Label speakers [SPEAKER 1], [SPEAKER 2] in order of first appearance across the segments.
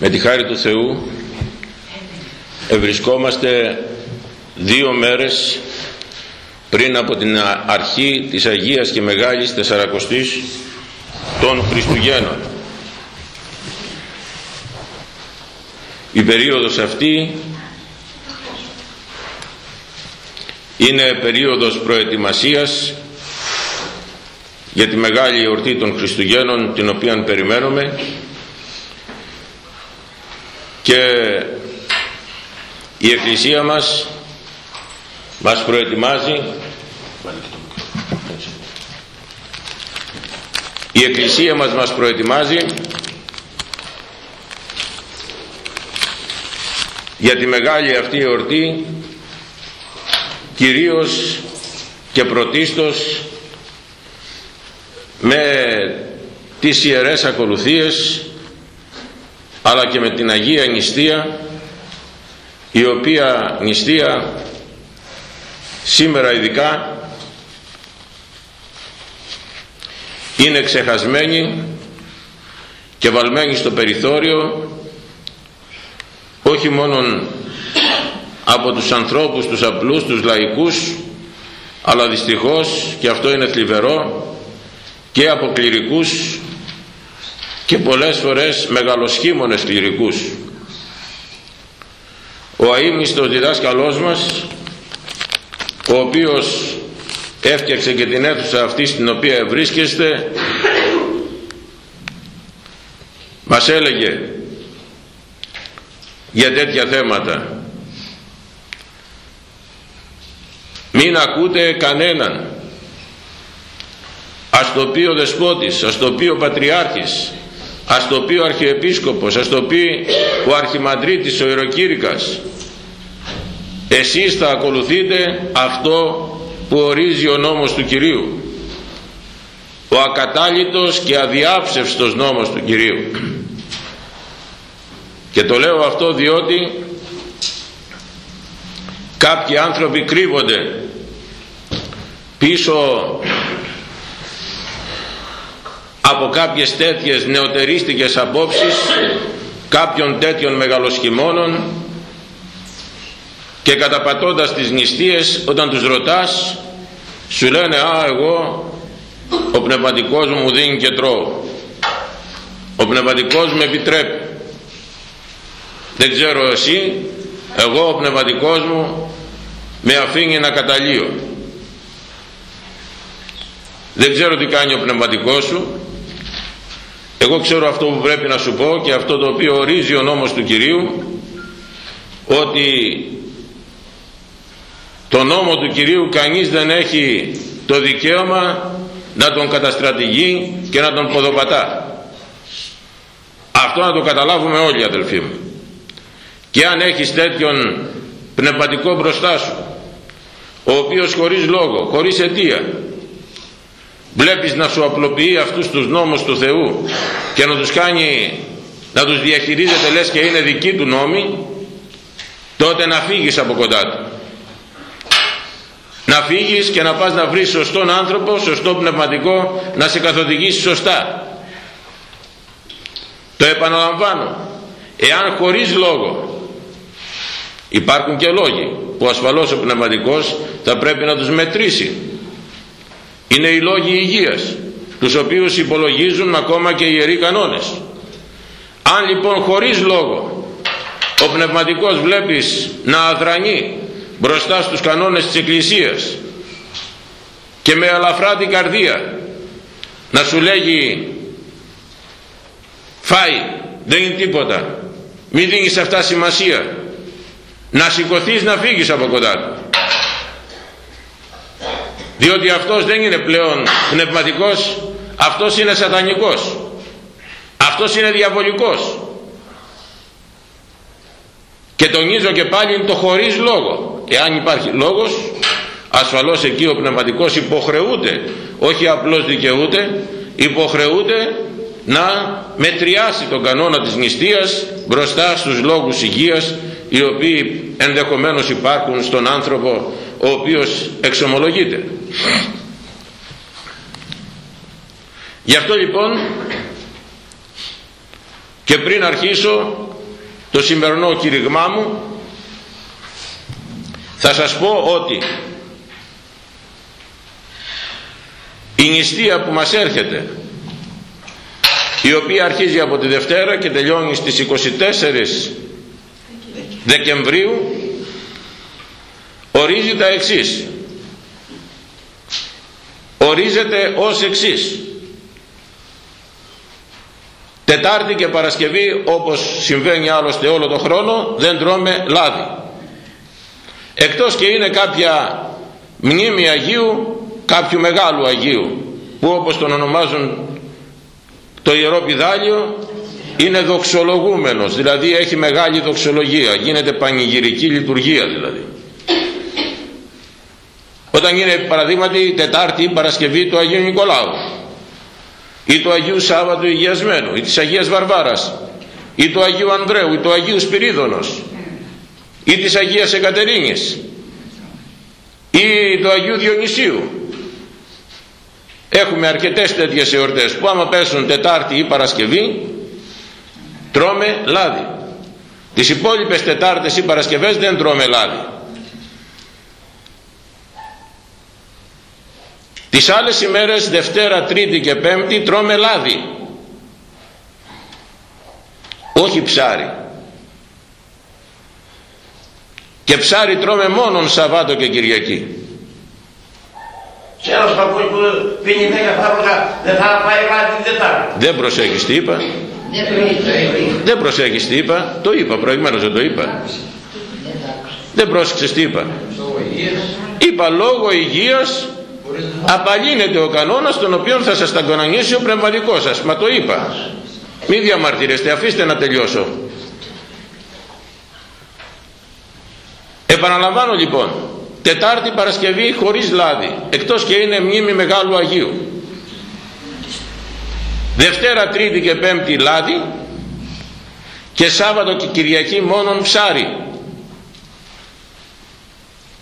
[SPEAKER 1] Με τη χάρη του Θεού ευρισκόμαστε δύο μέρες πριν από την αρχή της Αγίας και Μεγάλης Τεσσαρακοστής των Χριστουγέννων. Η περίοδος αυτή είναι περίοδος προετοιμασίας για τη μεγάλη εορτή των Χριστουγέννων την οποία περιμένουμε και η Εκκλησία μας μας προετοιμάζει. Η Εκκλησία μας μας προετοιμάζει για τη μεγάλη αυτή εορτή κυρίως και πρωτίστως με τις ιερές ακολουθίες αλλά και με την Αγία Νηστεία η οποία νηστεία σήμερα ειδικά είναι ξεχασμένη και βαλμένη στο περιθώριο όχι μόνον από τους ανθρώπους τους απλούς, τους λαϊκούς αλλά δυστυχώς και αυτό είναι θλιβερό και από κληρικούς και πολλές φορές μεγαλοσχήμονες κληρικούς. Ο αείμνηστος διδάσκαλός μας ο οποίος έφτιαξε και την αίθουσα αυτή στην οποία βρίσκεστε μας έλεγε για τέτοια θέματα. Μην ακούτε κανέναν. Ας το πει ο δεσπότης ας το πει ο πατριάρχης ας το πει ο αρχιεπίσκοπος ας το πει ο αρχιμαντρίτης ο ιεροκήρυκας εσείς θα ακολουθείτε αυτό που ορίζει ο νόμος του Κυρίου. Ο ακατάλητος και αδιάψευστος νόμος του Κυρίου. Και το λέω αυτό διότι κάποιοι άνθρωποι κρύβονται πίσω από κάποιες τέτοιες νεοτερίστικες απόψεις κάποιων τέτοιων μεγαλοσχημόνων και καταπατώντας τις νηστείες όταν τους ρωτάς σου λένε α εγώ ο πνευματικός μου μου δίνει και τρώω. Ο πνευματικός μου επιτρέπει δεν ξέρω εσύ εγώ ο πνευματικός μου με αφήνει ένα καταλείο δεν ξέρω τι κάνει ο πνευματικός σου εγώ ξέρω αυτό που πρέπει να σου πω και αυτό το οποίο ορίζει ο νόμος του Κυρίου ότι το νόμο του Κυρίου κανείς δεν έχει το δικαίωμα να τον καταστρατηγεί και να τον ποδοπατά. Αυτό να το καταλάβουμε όλοι αδελφοί μου. Και αν έχεις τέτοιον πνευματικό μπροστά σου ο οποίος χωρίς λόγο, χωρίς αιτία βλέπεις να σου απλοποιεί αυτούς τους νόμους του Θεού και να τους κάνει να τους διαχειρίζεται λες και είναι δική του νόμη τότε να φύγεις από κοντά του. Να φύγεις και να πας να βρεις σωστόν άνθρωπο σωστό πνευματικό να σε καθοδηγήσει σωστά. Το επαναλαμβάνω εάν χωρίς λόγο υπάρχουν και λόγοι που ασφαλώς ο πνευματικός θα πρέπει να τους μετρήσει είναι οι λόγοι υγείας τους οποίους υπολογίζουν ακόμα και οι ιεροί κανόνες. Αν λοιπόν χωρίς λόγο ο πνευματικός βλέπεις να αδρανεί μπροστά στους κανόνες της Εκκλησίας και με αλαφρά την καρδία να σου λέγει φάει δεν είναι τίποτα μην δίνεις αυτά σημασία να σηκωθείς να φύγεις από κοντά του διότι αυτός δεν είναι πλέον πνευματικός αυτός είναι σατανικός. Αυτός είναι διαβολικός. Και τονίζω και πάλι είναι το χωρίς λόγο. Εάν υπάρχει λόγος ασφαλώς εκεί ο πνευματικός υποχρεούται όχι απλώς δικαιούται υποχρεούται να μετριάσει τον κανόνα της νηστείας μπροστά στους λόγους υγείας οι οποίοι ενδεχομένως υπάρχουν στον άνθρωπο ο οποίος εξομολογείται. Γι' αυτό λοιπόν και πριν αρχίσω το σημερινό κηρυγμά μου θα σας πω ότι η νηστεία που μας έρχεται η οποία αρχίζει από τη Δευτέρα και τελειώνει στις 24 Δεκεμβρίου ορίζει τα εξής. Ορίζεται ως εξής. Τετάρτη και Παρασκευή όπως συμβαίνει άλλωστε όλο το χρόνο δεν τρώμε λάδι. Εκτός και είναι κάποια μνήμη Αγίου κάποιου μεγάλου Αγίου που όπως τον ονομάζουν το Ιερό Πιδάλιο είναι δοξολογούμενος δηλαδή έχει μεγάλη δοξολογία γίνεται πανηγυρική λειτουργία δηλαδή όταν είναι παραδείγματι Τετάρτη ή Παρασκευή του Αγίου Νικολάου ή του Αγίου Σάββατου Υγειασμένου ή της Αγίας Βαρβάρας ή του Αγίου Ανδρέου ή του Αγίου Σπυρίδωνος ή της Αγίας Εκατερίνης ή του Αγίου Διονυσίου. Έχουμε αρκετές τέτοιες εορτές που άμα πέσουν Τετάρτη ή Παρασκευή τρώμε λάδι. Τις υπόλοιπες Τετάρτες ή Παρασκευές δεν τρώμε λάδι τις άλλες ημέρες Δευτέρα, Τρίτη και Πέμπτη τρώμε λάδι. Όχι ψάρι. Και ψάρι τρώμε μόνον Σαββάτο και Κυριακή.
[SPEAKER 2] Και ένας παππούς που πίνει 10 φάρμακα δεν θα πάει λάδι την Τετάρτη
[SPEAKER 1] δεν προσέχεις τι είπα; Δεν προσέχεις τι είπα; Το είπα προηγουμένως δεν το είπα. Δεν πρόσεξες τι είπα; Είπα λόγω υγείας απαλύνεται ο κανόνας τον οποίο θα σας τα κανονίσει ο πνευματικός σας. Μα το είπα. Μη διαμαρτυρεστε αφήστε να τελειώσω. Επαναλαμβάνω λοιπόν. Τετάρτη Παρασκευή χωρίς λάδι. Εκτός και είναι μνήμη Μεγάλου Αγίου. Δευτέρα Τρίτη και Πέμπτη λάδι. Και Σάββατο και Κυριακή μόνον ψάρι.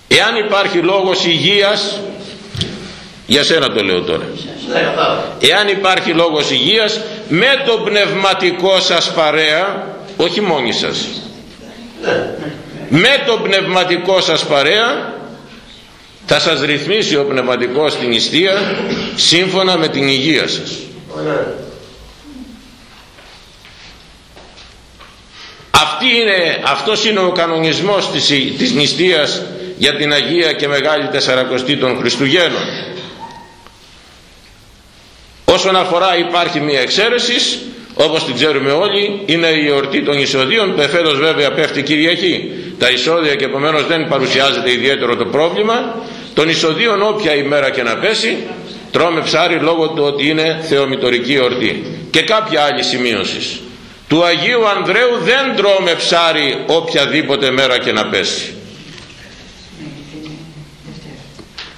[SPEAKER 1] Εάν υπάρχει λόγος υγείας για σένα το λέω τώρα. Εάν υπάρχει λόγος υγείας με το πνευματικό σας παρέα, όχι μόνοι σας. Με το πνευματικό σας παρέα θα σας ρυθμίσει ο πνευματικός την νηστεία σύμφωνα με την υγεία σας. Αυτή είναι, αυτός είναι ο κανονισμός της, της νηστείας για την Αγία και Μεγάλη Τεσσαρακοστή των Χριστουγέννων όσον αφορά υπάρχει μια εξαίρεση όπως την ξέρουμε όλοι είναι η εορτή των εισοδείων που εφέτος βέβαια πέφτει Κυριακή. Τα εισόδια και επομένως δεν παρουσιάζεται ιδιαίτερο το πρόβλημα. Των εισοδείων όποια ημέρα και να πέσει τρώμε ψάρι λόγω του ότι είναι θεομητορική εορτή και κάποια άλλη σημείωση. Του Αγίου Ανδρέου δεν τρώμε ψάρι οποιαδήποτε μέρα και να πέσει.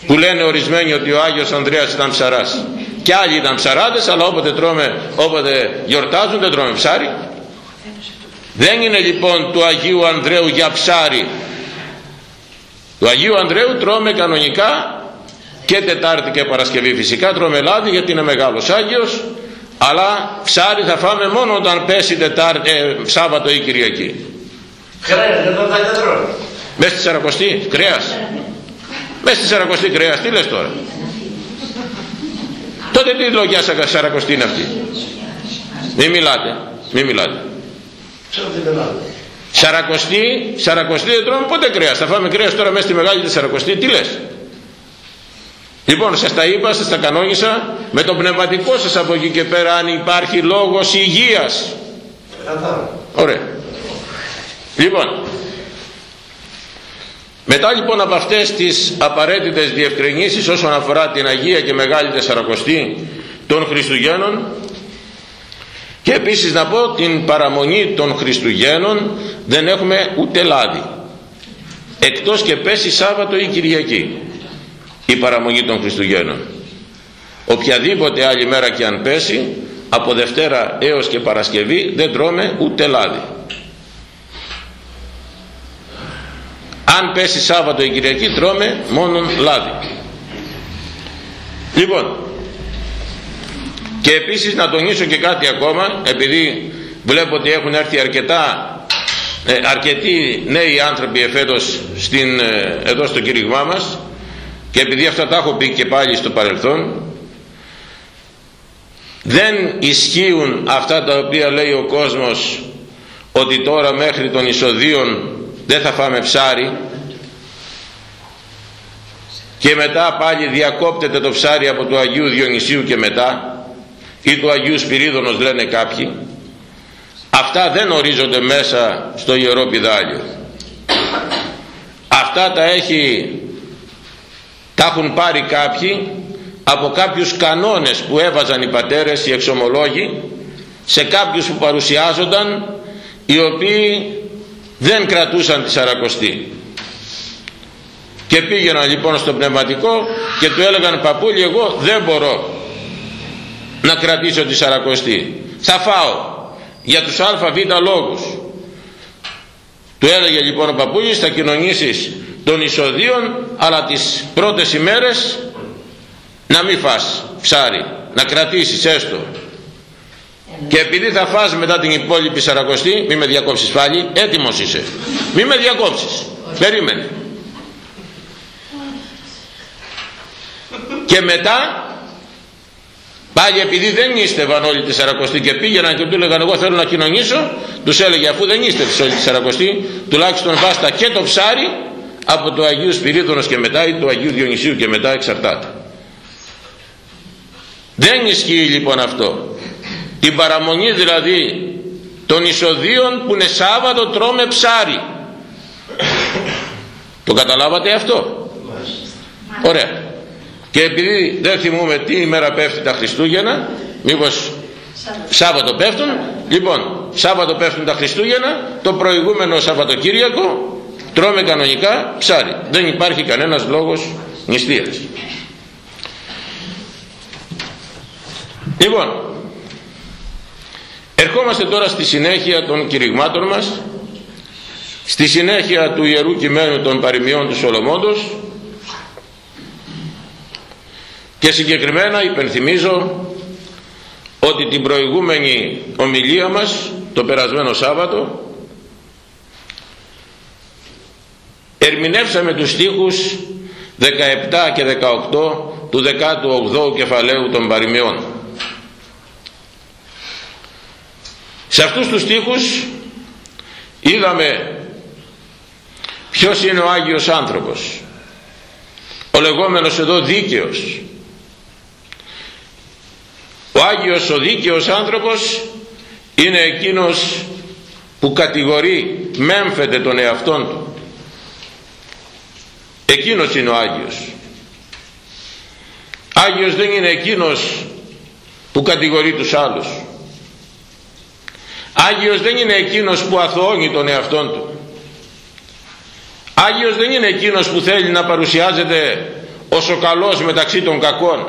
[SPEAKER 1] Που λένε ορισμένοι ότι ο Άγιος Ανδρέας ήταν ψαράς και άλλοι ήταν ψαράδες αλλά όποτε, τρώμε, όποτε γιορτάζουν δεν τρώμε ψάρι. Δεν είναι λοιπόν του Αγίου Ανδρέου για ψάρι. Του Αγίου Ανδρέου τρώμε κανονικά και Τετάρτη και Παρασκευή φυσικά τρώμε λάδι γιατί είναι μεγάλος Άγιος αλλά ψάρι θα φάμε μόνο όταν πέσει Τετάρτη, ε, Σάββατο ή Κυριακή.
[SPEAKER 2] Κρέας δεν θα τρώμε.
[SPEAKER 1] Μέσα στη Σαρακοστή, κρέας. Μέσα στη Σαρακοστή κρέας, τι λες τώρα τότε τι λογιά σαρακοστή είναι αυτή μη μιλάτε μη μιλάτε. Σαρακοστή σαρακοστή δεν τρώμε ποτέ κρέας. Θα φάμε κρέας τώρα μέσα στη μεγάλη σαρακοστή τι λες; Λοιπόν σας τα είπα σας τα κανόνισα. Με τον πνευματικό σας από εκεί και πέρα αν υπάρχει λόγος υγείας. Ωραία. Λοιπόν μετά λοιπόν από αυτές τις απαραίτητες διευκρινήσεις όσον αφορά την Αγία και Μεγάλη Τεσσαρακοστή των Χριστουγέννων και επίσης να πω την παραμονή των Χριστουγέννων δεν έχουμε ούτε λάδι. Εκτός και πέσει Σάββατο ή Κυριακή η παραμονή των Χριστουγέννων. Οποιαδήποτε άλλη μέρα και αν πέσει από Δευτέρα έως και Παρασκευή δεν τρώμε ούτε λάδι αν πέσει Σάββατο η Κυριακή τρώμε μόνον λάδι. Λοιπόν και επίσης να τονίσω και κάτι ακόμα επειδή βλέπω ότι έχουν έρθει αρκετά ε, αρκετοί νέοι άνθρωποι εφέτος στην, ε, εδώ στο κήρυγμά μας και επειδή αυτά τα έχω πει και πάλι στο παρελθόν δεν ισχύουν αυτά τα οποία λέει ο κόσμος ότι τώρα μέχρι των εισοδείων δεν θα φάμε ψάρι. Και μετά πάλι διακόπτεται το ψάρι από του Αγίου Διονυσίου και μετά. Ή του Αγίου Σπυρίδωνος λένε κάποιοι. Αυτά δεν ορίζονται μέσα στο Ιερό Πιδάλιο. Αυτά τα έχει τα έχουν πάρει κάποιοι από κάποιους κανόνες που έβαζαν οι πατέρες, οι εξομολόγοι σε κάποιους που παρουσιάζονταν οι οποίοι δεν κρατούσαν τη Σαρακοστή. Και πήγαιναν λοιπόν στο πνευματικό και του έλεγαν παππούλι εγώ δεν μπορώ να κρατήσω τη Σαρακοστή. Θα φάω για τους αβ λόγους του έλεγε λοιπόν ο παππούλης θα κοινωνήσεις των εισοδείων αλλά τις πρώτες ημέρες να μην φας ψάρι να κρατήσεις έστω και επειδή θα φας μετά την υπόλοιπη σαρακοστή μη με διακόψεις πάλι έτοιμος είσαι. Μη με διακόψεις. Περίμενε. Και μετά πάλι επειδή δεν νίστευαν όλοι τη Σαρακοστή και πήγαιναν και του έλεγαν εγώ θέλω να κοινωνήσω τους έλεγε αφού δεν είστε όλοι τη Σαρακοστή τουλάχιστον βάστα και το ψάρι από το Αγίου Σπυρίδωνος και μετά ή του Αγίου Διονυσίου και μετά εξαρτάται δεν ισχύει λοιπόν αυτό την παραμονή δηλαδή των εισοδείων που είναι Σάββατο τρώμε ψάρι. Το καταλάβατε αυτό; Ωραία. Και επειδή δεν θυμούμε τι ημέρα πέφτει τα Χριστούγεννα μήπως Σάββατο πέφτουν; Λοιπόν Σάββατο πέφτουν τα Χριστούγεννα το προηγούμενο Σαββατοκύριακο τρώμε κανονικά ψάρι. Δεν υπάρχει κανένας λόγος νηστείας. Λοιπόν ερχόμαστε τώρα στη συνέχεια των κηρυγμάτων μας στη συνέχεια του Ιερού Κειμένου των Παριμιών του Σολομόντος και συγκεκριμένα υπενθυμίζω ότι την προηγούμενη ομιλία μας το περασμένο Σάββατο ερμηνεύσαμε τους στίχους 17 και 18 του 18ου κεφαλαίου των παροιμιών σε αυτούς τους στίχους είδαμε ποιος είναι ο Άγιος άνθρωπος. Ο λεγόμενος εδώ δίκαιος. Ο Άγιος ο δίκαιος άνθρωπος είναι εκείνος που κατηγορεί μέμφεται τον εαυτόν του. Εκείνος είναι ο Άγιος. Άγιος δεν είναι εκείνος που κατηγορεί τους άλλους Άγιος δεν είναι εκείνος που αθωώνει τον εαυτόν του. Άγιος δεν είναι εκείνος που θέλει να παρουσιάζεται ως ο καλός μεταξύ των κακών.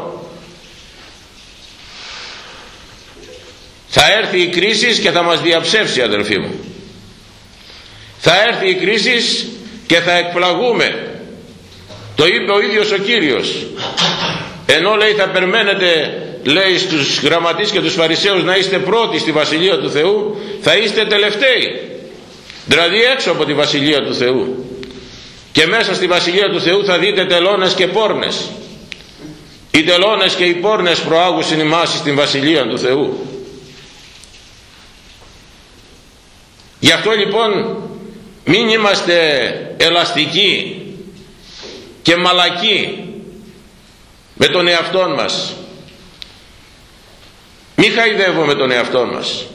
[SPEAKER 1] Θα έρθει η κρίση και θα μας διαψεύσει αδελφοί μου. Θα έρθει η κρίση και θα εκπλαγούμε. Το είπε ο ίδιος ο Κύριος ενώ λέει θα περιμένετε λέει στους γραμματείς και τους φαρισαίους να είστε πρώτοι στη Βασιλεία του Θεού θα είστε τελευταίοι δηλαδή έξω από τη Βασιλεία του Θεού. Και μέσα στη Βασιλεία του Θεού θα δείτε τελώνες και πόρνες. Οι τελώνες και οι πόρνες προάγουσιν ημάς στην Βασιλεία του Θεού. Γι' αυτό λοιπόν μην είμαστε ελαστικοί και μαλακοί με τον εαυτό μας. Μη χαϊδεύουμε τον εαυτό μας.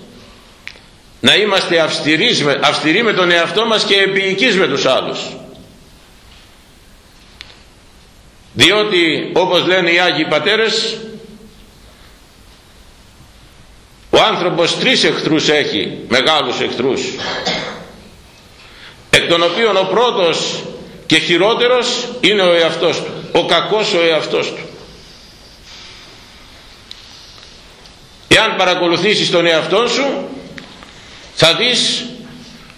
[SPEAKER 1] Να είμαστε αυστηροί, αυστηροί με τον εαυτό μας και επίοικείς με τους άλλους. Διότι όπως λένε οι Άγιοι Πατέρες ο άνθρωπος τρεις εχθρούς έχει μεγάλους εχθρούς. Εκ των οποίων ο πρώτος και χειρότερος είναι ο εαυτός του ο κακός ο εαυτός του εάν παρακολουθήσεις τον εαυτό σου θα δεις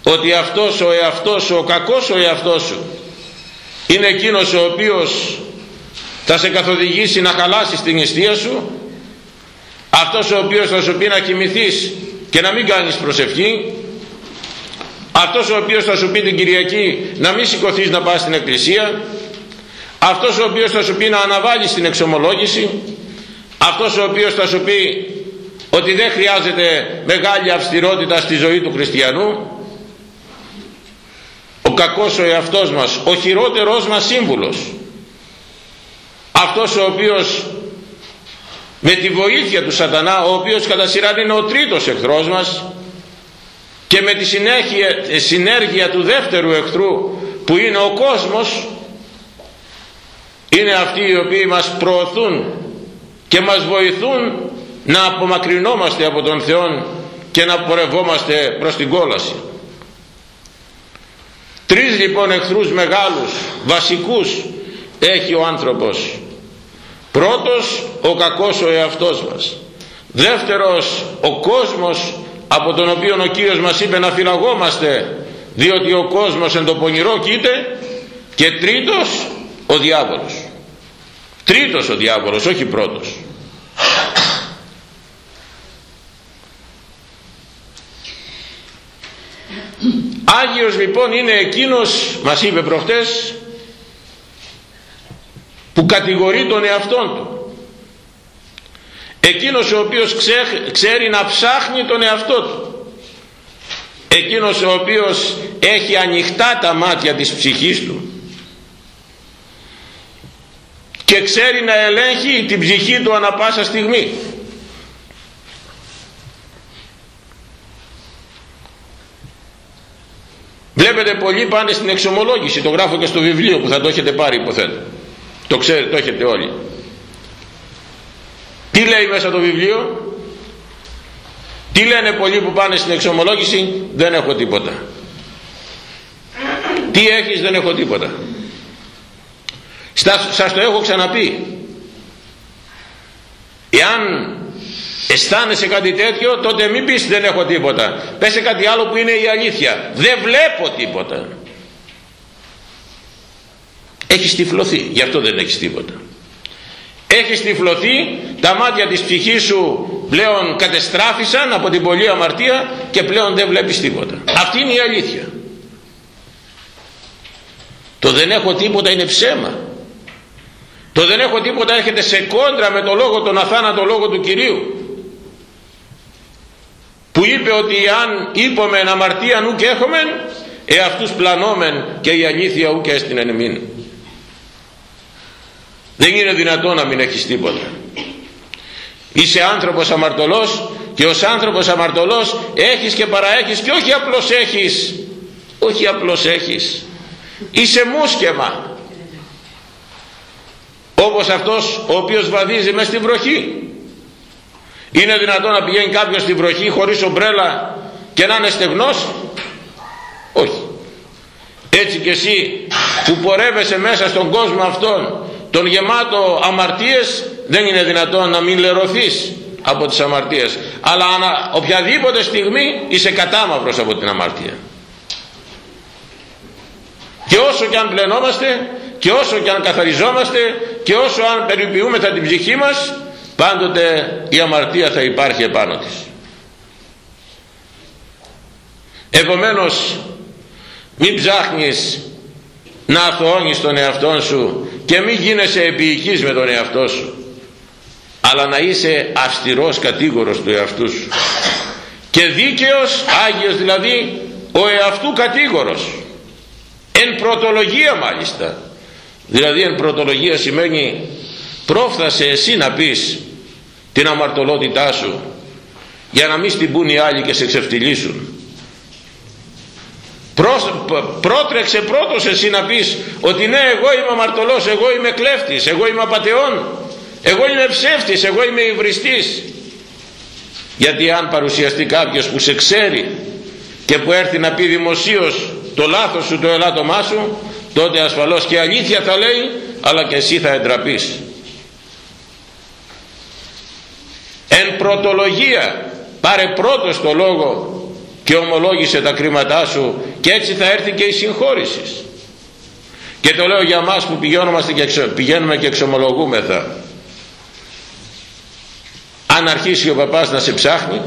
[SPEAKER 1] ότι αυτός ο εαυτός σου ο κακός ο εαυτός σου είναι εκείνος ο οποίος θα σε καθοδηγήσει να χαλάσεις την αιστεία σου αυτός ο οποίος θα σου πει να κοιμηθείς και να μην κάνεις προσευχή αυτός ο οποίος θα σου πει την Κυριακή να μην σηκωθείς να πας στην εκκλησία αυτός ο οποίος θα σου πει να αναβάλεις την εξομολόγηση αυτός ο οποίος θα σου πει ότι δεν χρειάζεται μεγάλη αυστηρότητα στη ζωή του χριστιανού. Ο κακός ο εαυτός μας ο χειρότερός μας σύμβουλος. Αυτός ο οποίος με τη βοήθεια του σατανά ο οποίος κατά σειρά είναι ο τρίτος εχθρός μας και με τη συνέχεια, συνέργεια του δεύτερου εχθρού που είναι ο κόσμος είναι αυτοί οι οποίοι μας προωθούν και μας βοηθούν να απομακρυνόμαστε από τον Θεό και να πορευόμαστε προς την κόλαση. Τρεις λοιπόν εχθρούς μεγάλους, βασικούς έχει ο άνθρωπος. Πρώτος ο κακός ο εαυτός μας. Δεύτερος ο κόσμος από τον οποίο ο Κύριος μας είπε να φυλαγόμαστε διότι ο κόσμος εν το πονηρό κοίται και τρίτος ο διάβολος. Τρίτος ο διάβολος όχι πρώτος. Άγιος λοιπόν είναι εκείνος μας είπε προχτές που κατηγορεί τον εαυτόν του. Εκείνος ο οποίος ξέρει να ψάχνει τον εαυτό του. Εκείνος ο οποίος έχει ανοιχτά τα μάτια της ψυχής του. Και ξέρει να ελέγχει την ψυχή του ανα πάσα στιγμή Βλέπετε πολλοί πάνε στην εξομολόγηση, το γράφω και στο βιβλίο που θα το έχετε πάρει υποθέτω. Το ξέρετε, το έχετε όλοι. Τι λέει μέσα το βιβλίο, τι λένε πολλοί που πάνε στην εξομολόγηση, δεν έχω τίποτα. Τι έχεις, δεν έχω τίποτα. Σας το έχω ξαναπεί. Εάν αισθάνεσαι κάτι τέτοιο τότε μην πεις δεν έχω τίποτα πες κάτι άλλο που είναι η αλήθεια. Δεν βλέπω τίποτα έχεις τυφλωθεί. Γι' αυτό δεν έχεις τίποτα. Έχεις τυφλωθεί τα μάτια της ψυχής σου πλέον κατεστράφησαν από την πολλή αμαρτία και πλέον δεν βλέπεις τίποτα. Αυτή είναι η αλήθεια. Το δεν έχω τίποτα είναι ψέμα. Το δεν έχω τίποτα έρχεται σε κόντρα με το λόγο τον αθάνατο λόγο του Κυρίου που είπε ότι αν είπομεν αμαρτία νου και έχομεν εαυτούς πλανόμεν και η αλήθεια ου και έστεινεν εμήν δεν είναι δυνατό να μην έχεις τίποτα. Είσαι άνθρωπος αμαρτωλός και ως άνθρωπος αμαρτωλός έχεις και παραέχεις και όχι απλώς έχεις. Όχι απλώς έχεις. Είσαι μουσκεμα όπως αυτός ο οποίος βαδίζει μες στη βροχή είναι δυνατόν να πηγαίνει κάποιος στη βροχή χωρίς ομπρέλα και να είναι στεγνός; Όχι. Έτσι και εσύ που πορεύεσαι μέσα στον κόσμο αυτόν τον γεμάτο αμαρτίες δεν είναι δυνατόν να μην λερωθείς από τις αμαρτίες αλλά ανα, οποιαδήποτε στιγμή είσαι κατάμαυρος από την αμαρτία και όσο και αν πλενόμαστε και όσο και αν καθαριζόμαστε και όσο αν περιποιούμε την ψυχή μας πάντοτε η αμαρτία θα υπάρχει επάνω της. Επομένως μην ψάχνεις να αθωώνεις τον εαυτό σου και μην γίνεσαι επίοικης με τον εαυτό σου αλλά να είσαι αυστηρός κατήγορος του εαυτού σου. Και δίκαιος Άγιος δηλαδή ο εαυτού κατήγορος. Εν πρωτολογία μάλιστα. Δηλαδή εν πρωτολογία σημαίνει πρόφθασε εσύ να πεις την αμαρτωλότητά σου για να μην στην πούν οι άλλοι και σε ξεφτυλίσουν. Πρότρεξε πρώτος εσύ να πεις ότι ναι εγώ είμαι αμαρτωλός εγώ είμαι κλέφτης εγώ είμαι απατεών εγώ είμαι ψεύτης εγώ είμαι υβριστής. Γιατί αν παρουσιαστεί κάποιος που σε ξέρει και που έρθει να πει δημοσίως το λάθος σου το ελάττωμά σου τότε ασφαλώς και αλήθεια θα λέει αλλά και εσύ θα εντραπείς εν πρωτολογία πάρε πρώτος το λόγο και ομολόγησε τα κρίματά σου και έτσι θα έρθει και η συγχώρησης. Και το λέω για μας που και πηγαίνουμε και εξομολογούμεθα. Αν αρχίσει ο παπάς να σε ψάχνει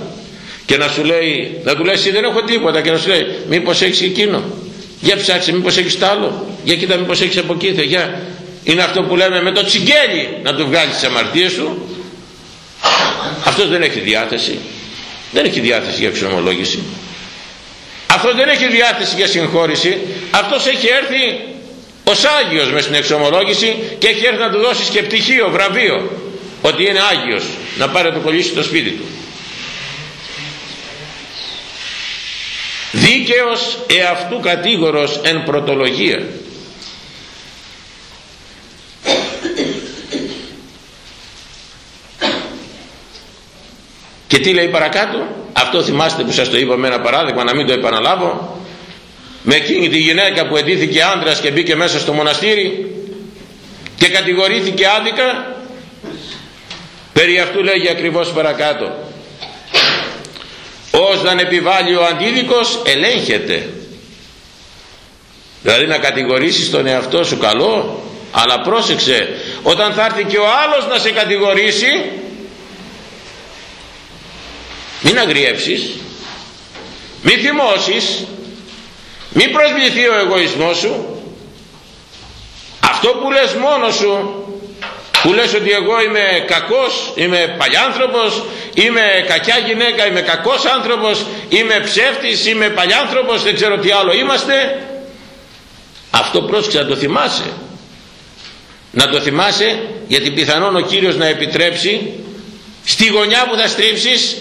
[SPEAKER 1] και να σου λέει να του λέει εσύ δεν έχω τίποτα και να σου λέει μήπως έχεις εκείνο; Για ψάξε μήπως έχεις τ' άλλο; Για κοίτα μήπως έχεις από εκεί για είναι αυτό που λέμε με το τσιγκέλι να του βγάλεις τις αμαρτίες σου αυτός δεν έχει διάθεση. Δεν έχει διάθεση για εξομολόγηση. Αυτός δεν έχει διάθεση για συγχώρηση. Αυτός έχει έρθει ως Άγιος μες στην εξομολόγηση και έχει έρθει να του δώσει και πτυχίο, βραβείο ότι είναι Άγιος να πάρει να το κολλήσει στο σπίτι του. Δίκαιος εαυτού κατήγορος εν πρωτολογία και τι λέει παρακάτω; Αυτό θυμάστε που σας το είπα με ένα παράδειγμα να μην το επαναλάβω. Με εκείνη τη γυναίκα που εντύθηκε άντρας και μπήκε μέσα στο μοναστήρι και κατηγορήθηκε άδικα περί αυτού λέγει ακριβώς παρακάτω. Να επιβάλλει ο αντίδικος ελέγχεται δηλαδή να κατηγορήσεις τον εαυτό σου καλό αλλά πρόσεξε όταν θα έρθει και ο άλλος να σε κατηγορήσει μην αγριέψεις μη θυμώσεις μη προσβληθεί ο εγωισμός σου αυτό που λες μόνος σου που λες ότι εγώ είμαι κακός, είμαι παλιάνθρωπος, είμαι κακιά γυναίκα, είμαι κακός άνθρωπος, είμαι ψεύτης, είμαι παλιάνθρωπος, δεν ξέρω τι άλλο είμαστε. Αυτό πρόσεξε να το θυμάσαι. Να το θυμάσαι γιατί πιθανόν ο Κύριος να επιτρέψει στη γωνιά που θα στρίψεις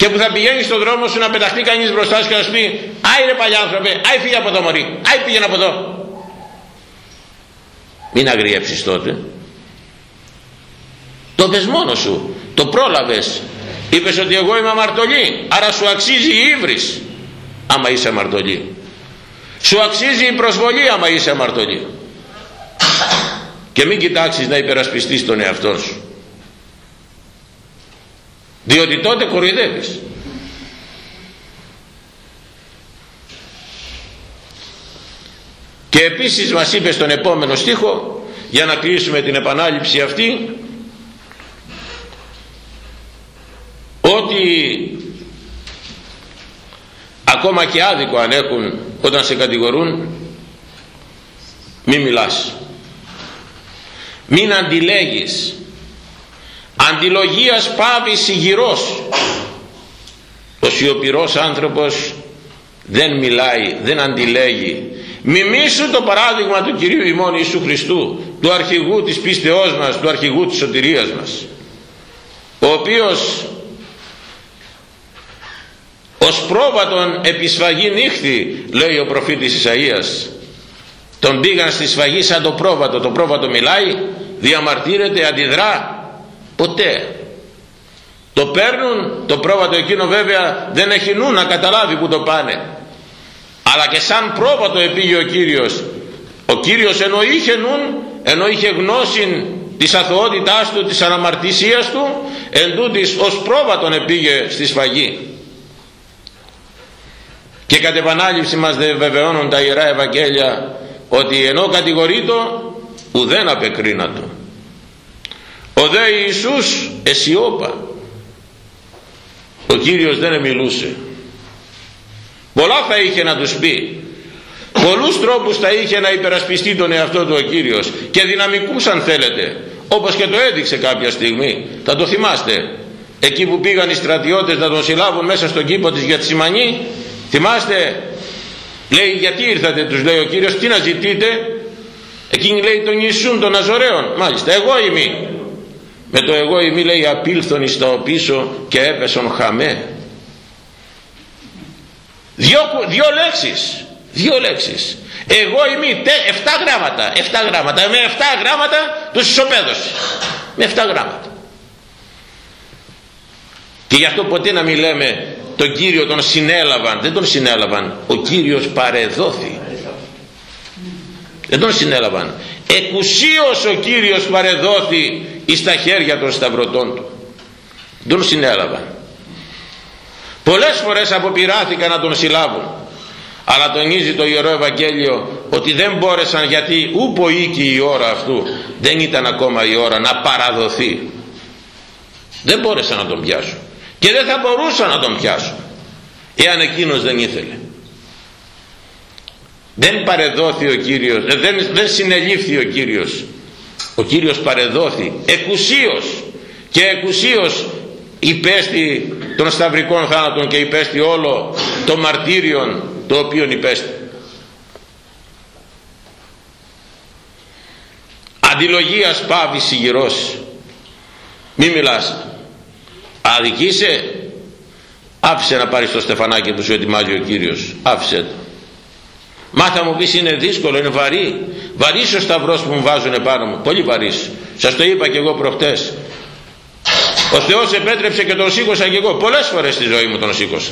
[SPEAKER 1] και που θα πηγαίνει στον δρόμο σου να πεταχτεί κανείς μπροστά σου και να σου πει «Άι ρε παλιάνθρωπε, άι φύγε από εδώ μωρή, άι πήγαινε από εδώ». Μην αγριέψεις τότε. Το πες μόνος σου, το πρόλαβες. Είπες ότι εγώ είμαι αμαρτωλή, άρα σου αξίζει η ύβρις άμα είσαι αμαρτωλή. Σου αξίζει η προσβολή άμα είσαι αμαρτωλή. Και μην κοιτάξεις να υπερασπιστείς τον εαυτό σου διότι τότε κοροϊδεύεις. Και επίσης μας είπες στον επόμενο στίχο για να κλείσουμε την επανάληψη αυτή ότι ακόμα και άδικο αν έχουν όταν σε κατηγορούν μη μιλάς. Μην αντιλέγεις αντιλογίας πάβει σιγυρός ο σιωπηρός άνθρωπος δεν μιλάει, δεν αντιλέγει. Μιμήσου το παράδειγμα του Κυρίου ημών Ιησού Χριστού του αρχηγού της πίστεώς μας του αρχηγού της σωτηρίας μας ο οποίος ως πρόβατον επισφαγή νύχτη λέει ο προφήτης Ισαΐας τον πήγαν στη σφαγή σαν το πρόβατο. Το πρόβατο μιλάει διαμαρτύρεται αντιδρά ποτέ. Το παίρνουν το πρόβατο εκείνο βέβαια δεν έχει νου να καταλάβει που το πάνε. Αλλά και σαν πρόβατο επήγε ο Κύριος. Ο Κύριος ενώ είχε νου ενώ είχε γνώση της αθωότητάς του της αναμαρτησίας του εν τούτης ως πρόβατον επήγε στη σφαγή. Και κατ' επανάληψη μας βεβαιώνουν τα Ιερά Ευαγγέλια ότι ενώ κατηγορείτο ουδέν απεκρίνατο ο δε Ιησούς εσιώπα ο Κύριος δεν μιλούσε. Πολλά θα είχε να τους πει. Πολλούς τρόπους θα είχε να υπερασπιστεί τον εαυτό του ο Κύριος και δυναμικούς αν θέλετε όπως και το έδειξε κάποια στιγμή. Θα το θυμάστε. Εκεί που πήγαν οι στρατιώτες να τον συλλάβουν μέσα στον κήπο της Γετσιμανή θυμάστε λέει γιατί ήρθατε τους λέει ο Κύριος τι να ζητείτε; Εκείνοι λέει τον Ιησούν των Αζωραίων μάλιστα εγώ είμαι με το εγώ ημί λέει απήλθον εις τα οπίσω και έπεσον χαμέ. Δύο, δύο λέξεις δύο λέξεις. Εγώ είμαι τε, 7 γράμματα 7 γράμματα. Με 7 γράμματα τους ισοπαίδωσε. Με 7 γράμματα. Και γι' αυτό ποτέ να μην λέμε τον Κύριο τον συνέλαβαν δεν τον συνέλαβαν. Ο Κύριος παρεδόθη. Δεν τον συνέλαβαν εκουσίως ο Κύριος παρεδόθη εις τα χέρια των σταυρωτών του. Τον συνέλαβαν πολλές φορές αποπειράθηκαν να τον συλλάβουν αλλά τονίζει το Ιερό Ευαγγέλιο ότι δεν μπόρεσαν γιατί ούπο οίκη η ώρα αυτού δεν ήταν ακόμα η ώρα να παραδοθεί. Δεν μπόρεσαν να τον πιάσουν και δεν θα μπορούσαν να τον πιάσουν εάν εκείνος δεν ήθελε δεν παρεδόθη ο Κύριος ε, δεν, δεν συνελήφθη ο Κύριος. Ο Κύριος παρεδόθη εκουσίως. Και εκουσίως υπέστη των σταυρικών θάνατων και υπέστη όλο το μαρτύριον το οποίο υπέστη. Αντιλογίας πάβει συγυρός μη μιλάς. Αδικήσε άφησε να πάρεις το στεφανάκι που σου ετοιμάζει ο Κύριος. Άφησε το Μα μου πεις είναι δύσκολο, είναι βαρύ. Βαρύς ο σταυρός που μου βάζουν πάνω μου. Πολύ βαρύς. Σας το είπα και εγώ προχτές. Ο Θεός επέτρεψε και τον σήκωσα και εγώ. Πολλές φορές στη ζωή μου τον σήκωσα.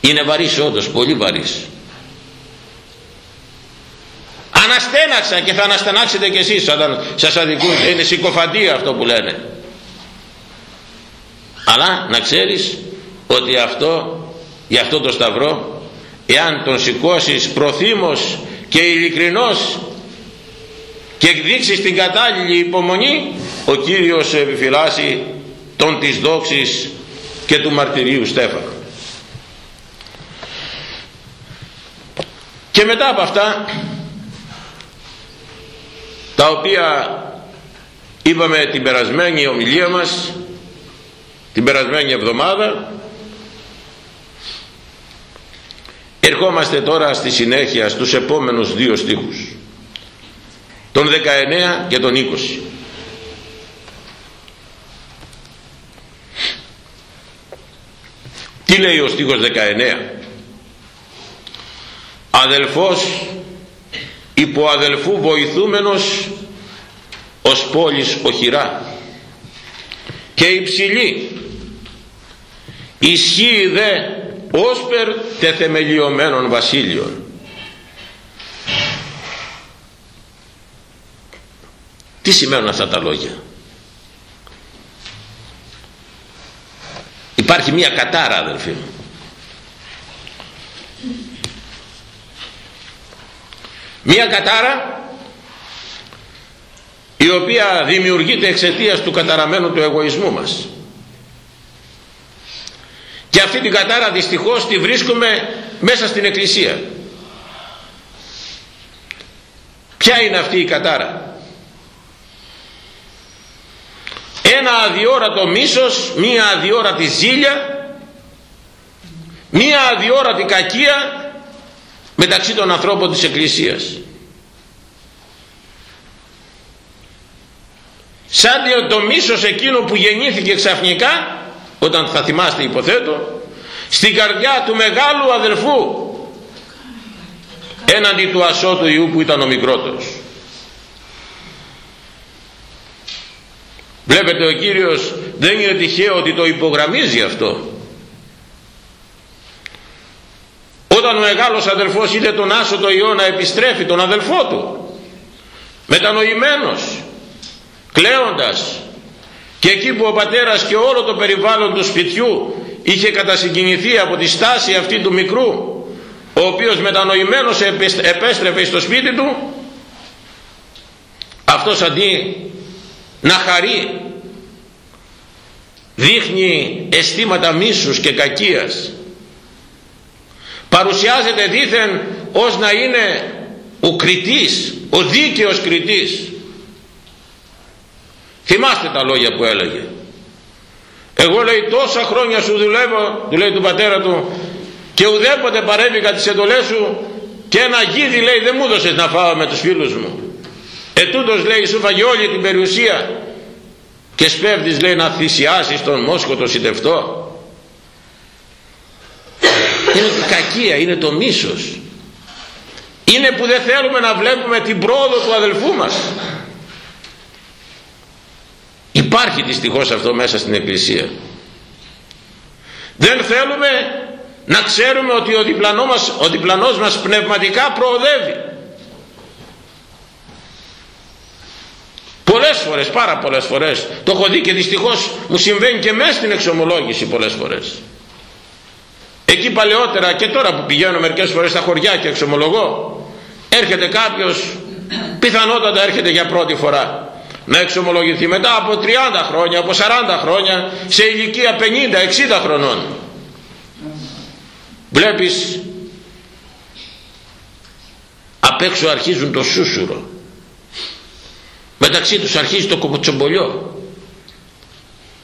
[SPEAKER 1] Είναι βαρύς όντως, πολύ βαρύς. Αναστέναξα και θα αναστενάξετε κι εσείς όταν σας αδικούν. Είναι συκοφαντία αυτό που λένε. Αλλά να ξέρεις ότι αυτό, για αυτό το σταυρό εάν τον σηκώσεις προθύμος και ειλικρινός και δείξεις την κατάλληλη υπομονή ο Κύριος σου επιφυλάσσει τον της δόξης και του μαρτυρίου Στέφανου και μετά από αυτά τα οποία είπαμε την περασμένη ομιλία μας την περασμένη εβδομάδα ερχόμαστε τώρα στη συνέχεια στους επόμενους δύο στίχους. Τον 19 και τον 20 τι λέει ο στίχος 19 αδελφός υπό αδελφού βοηθούμενος ως πόλης οχυρά και υψηλή ισχύει δε όσπερ τεθεμελιωμένων βασίλειων. Τι σημαίνουν αυτά τα λόγια; Υπάρχει μια κατάρα αδελφοί μου. Μια κατάρα η οποία δημιουργείται εξαιτίας του καταραμένου του εγωισμού μας και αυτή την κατάρα δυστυχώς τη βρίσκουμε μέσα στην εκκλησία. Ποια είναι αυτή η κατάρα; Ένα αδιόρατο μίσος μία αδιόρατη ζήλια μία αδιόρατη κακία μεταξύ των ανθρώπων της εκκλησίας. Σαν το μίσος εκείνο που γεννήθηκε ξαφνικά όταν θα θυμάστε υποθέτω στην καρδιά του μεγάλου αδελφού έναντι του ασώτου Ιού που ήταν ο μικρότερος. Βλέπετε ο Κύριος δεν είναι τυχαίο ότι το υπογραμμίζει αυτό. Όταν ο μεγάλος αδελφός είδε τον άσωτο Υιό να επιστρέφει τον αδελφό του μετανοημένος κλαίοντας και εκεί που ο πατέρας και όλο το περιβάλλον του σπιτιού είχε κατασυγκινηθεί από τη στάση αυτή του μικρού ο οποίος μετανοημένος επέστρεφε στο σπίτι του αυτός αντί να χαρεί δείχνει αισθήματα μίσους και κακίας. Παρουσιάζεται δήθεν ως να είναι ο κριτής ο δίκαιος κριτής θυμάστε τα λόγια που έλεγε. Εγώ λέει τόσα χρόνια σου δουλεύω του λέει του πατέρα του και ουδέποτε παρέβηκα τις εντολές σου και ένα γίδι λέει δεν μου έδωσες να φάω με τους φίλους μου. Ετούτος λέει σου φαγε όλη την περιουσία. Και σπέβδεις λέει να θυσιάσεις τον Μόσκο το συντευτό. Είναι η κακία, είναι το μίσος. Είναι που δεν θέλουμε να βλέπουμε την πρόοδο του αδελφού μας υπάρχει δυστυχώς αυτό μέσα στην εκκλησία. Δεν θέλουμε να ξέρουμε ότι ο, διπλανός μας, ο διπλανός μας πνευματικά προοδεύει. Πολλές φορές, πάρα πολλές φορές το έχω δει και δυστυχώς μου συμβαίνει και μέσα στην εξομολόγηση πολλές φορές. Εκεί παλαιότερα και τώρα που πηγαίνω μερικές φορές στα χωριά και εξομολογώ έρχεται κάποιος πιθανότατα έρχεται για πρώτη φορά να εξομολογηθεί μετά από 30 χρόνια, από 40 χρόνια σε ηλικία 50-60 χρονών. Βλέπεις απ' έξω αρχίζουν το σούσουρο. Μεταξύ τους αρχίζει το κοποτσομπολιό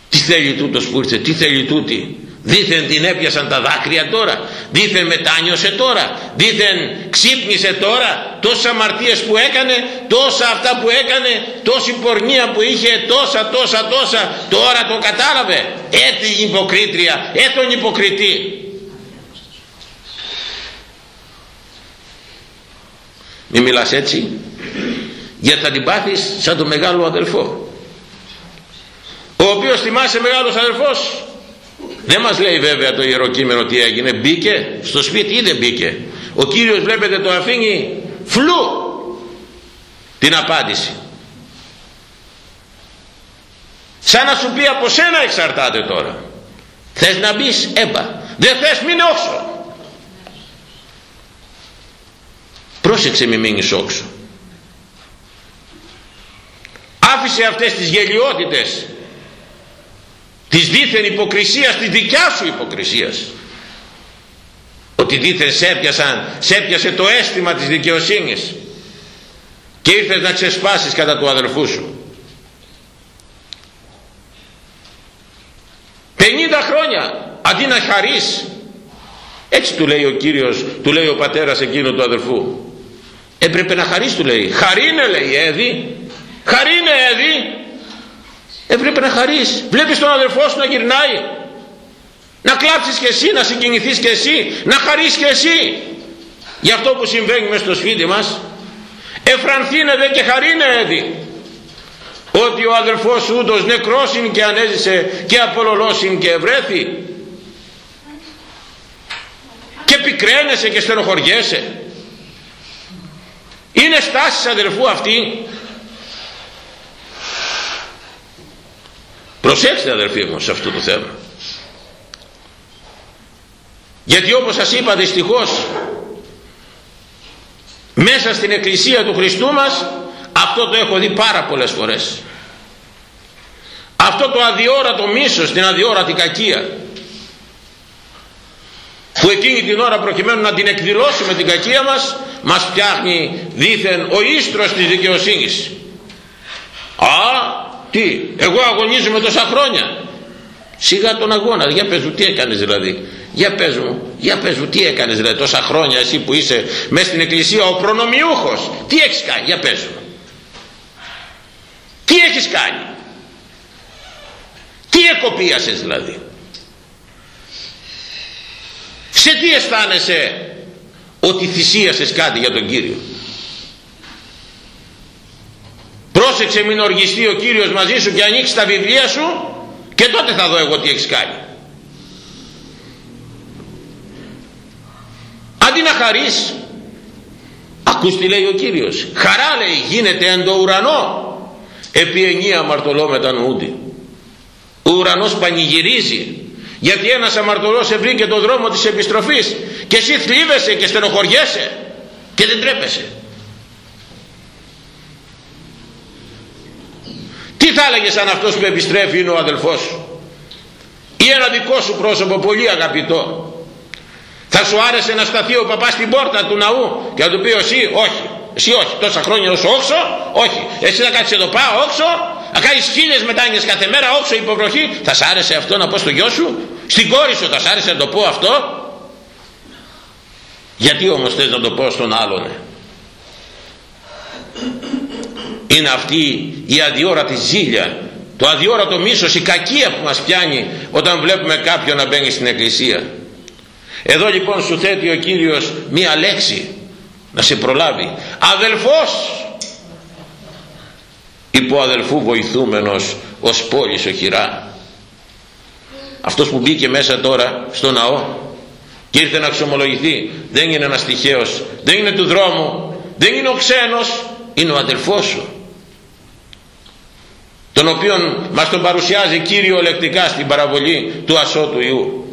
[SPEAKER 1] τι θέλει τούτος που ήρθε τι θέλει τούτη δήθεν την έπιασαν τα δάκρυα τώρα. Δήθεν μετάνιωσε τώρα. Δήθεν ξύπνησε τώρα. Τόσες αμαρτίες που έκανε τόσα αυτά που έκανε τόση πορνεία που είχε τόσα τόσα τόσα. Τώρα το κατάλαβε. Έτη υποκρίτρια έτον υποκριτή. Μη μιλάς έτσι. Γιατί θα την πάθεις σαν τον μεγάλο αδελφό. Ο οποίος θυμάσαι μεγάλος αδελφός δεν μας λέει βέβαια το Ιερό Κείμενο τι έγινε μπήκε στο σπίτι ή δεν μπήκε. Ο Κύριος βλέπετε το αφήνει φλού την απάντηση. Σαν να σου πει από σένα εξαρτάται τώρα. Θες να μπεις έμπα. Δεν θες μείνε όξο πρόσεξε μη μείνεις όξο. Άφησε αυτές τις γελιότητες της δίθεν υποκρισίας της δικιάς σου υποκρισίας. Ότι δίθεν σε, έπιασαν, σε έπιασε το αίσθημα της δικαιοσύνης και ήρθες να ξεσπάσεις κατά του αδελφού σου. 50 χρόνια αντί να χαρείς έτσι του λέει ο Κύριος του λέει ο πατέρας εκείνου του αδελφού έπρεπε να χαρείς του λέει. Χαρίνε λέει έδι. Χαρίνε έδι έπρεπε να χαρείς. Βλέπεις τον αδελφό σου να γυρνάει. Να κλάψεις και εσύ να συγκινηθείς και εσύ να χαρείς και εσύ. Για αυτό που συμβαίνει μες στο σπίτι μας εφρανθήνε δε και χαρίνε έδι ότι ο αδελφός σου ούτως νεκρός είναι και ανέζησε και απολολός είναι και ευρέθη. Και πικραίνεσαι και στενοχωριέσαι. Είναι στάσεις αδελφού αυτή προσέξτε αδελφοί μου σε αυτό το θέμα. Γιατί όπως σας είπα δυστυχώς μέσα στην εκκλησία του Χριστού μας αυτό το έχω δει πάρα πολλές φορές. Αυτό το αδιόρατο μίσος την αδιόρατη κακία που εκείνη την ώρα προκειμένου να την εκδηλώσουμε την κακία μας μας φτιάχνει δήθεν ο ίστρος της δικαιοσύνης. Α τι, εγώ αγωνίζομαι τόσα χρόνια. Σιγά τον αγώνα, για πες μου τι έκανες δηλαδή. Για πες μου, για πες μου τι έκανες δηλαδή τόσα χρόνια εσύ που είσαι μέσα στην εκκλησία ο προνομιούχος. Τι έχεις κάνει, για πες μου. Τι έχεις κάνει. Τι εκοπίασες δηλαδή. Σε τι αισθάνεσαι ότι θυσίασες κάτι για τον Κύριο πρόσεξε μην οργιστεί ο Κύριος μαζί σου και ανοίξει τα βιβλία σου και τότε θα δω εγώ τι έχεις κάνει. Αντί να χαρείς ακούς τι λέει ο Κύριος. Χαρά λέει γίνεται εν το ουρανό. Επί ενία αμαρτωλό μετανοούνται ο ουρανός πανηγυρίζει γιατί ένας αμαρτωλός ευρύνει το δρόμο της επιστροφής και εσύ θλίβεσαι και στενοχωριέσαι και δεν τρέπεσαι τι θα έλεγες αν αυτός που επιστρέφει είναι ο αδελφός σου; Ή ένα δικό σου πρόσωπο πολύ αγαπητό. Θα σου άρεσε να σταθεί ο παπάς στην πόρτα του ναού και να του πει εσύ όχι. Εσύ όχι. Τόσα χρόνια όσο όξο όχι. Εσύ θα κάτσεις εδώ πάω όξο να κάνεις χίλιες μετάνοιες κάθε μέρα όξο υποβροχή. Θα σ' άρεσε αυτό να πω στο γιο σου; Στην κόρη σου θα σ' άρεσε να το πω αυτό; Γιατί όμως θες να το πω στον άλλον είναι αυτή η αδιόρατη ζήλια. Το αδιόρατο μίσος η κακία που μας πιάνει όταν βλέπουμε κάποιον να μπαίνει στην εκκλησία. Εδώ λοιπόν σου θέτει ο Κύριος μία λέξη να σε προλάβει. Αδελφός! Υπό αδελφού βοηθούμενος ως πόλης οχυρά αυτός που μπήκε μέσα τώρα στο ναό και ήρθε να ξομολογηθεί δεν είναι ένας τυχαίος. Δεν είναι του δρόμου. Δεν είναι ο ξένος. Είναι ο αδελφός σου τον οποίον μας τον παρουσιάζει κυριολεκτικά στην παραβολή του ασώτου Ιού.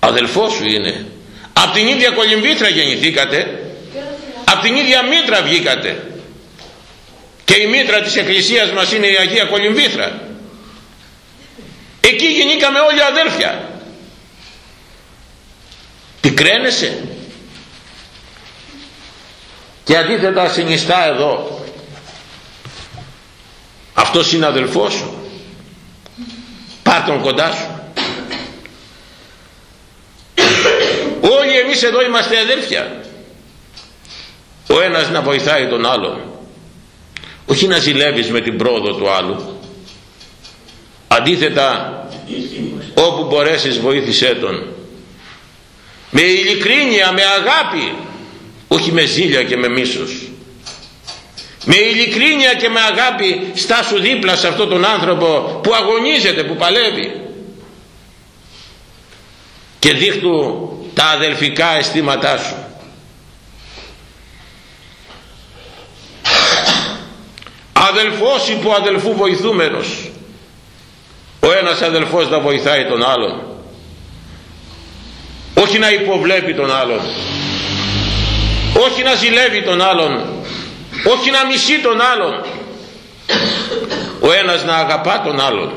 [SPEAKER 1] Αδελφός σου είναι. Από την ίδια κολυμβήθρα γεννηθήκατε. Από την ίδια μήτρα βγήκατε. Και η μήτρα της εκκλησίας μας είναι η Αγία Κολυμβήθρα. Εκεί γεννήκαμε όλοι αδέρφια πικραίνεσαι. Και αντίθετα συνιστά εδώ αυτός είναι αδελφός σου. Πάρ τον κοντά σου. Όλοι εμείς εδώ είμαστε αδέρφια. Ο ένας να βοηθάει τον άλλον. Όχι να ζηλεύεις με την πρόοδο του άλλου. Αντίθετα όπου μπορέσεις βοήθησέ τον. Με ειλικρίνεια, με αγάπη. Όχι με ζήλια και με μίσος με ειλικρίνεια και με αγάπη στάσου δίπλα σε αυτόν τον άνθρωπο που αγωνίζεται, που παλεύει. Και δείχνου τα αδελφικά αισθήματά σου. Αδελφός υπό αδελφού βοηθούμενος. Ο ένας αδελφός να βοηθάει τον άλλον. Όχι να υποβλέπει τον άλλον. Όχι να ζηλεύει τον άλλον όχι να μισεί τον άλλον. Ο ένας να αγαπά τον άλλον.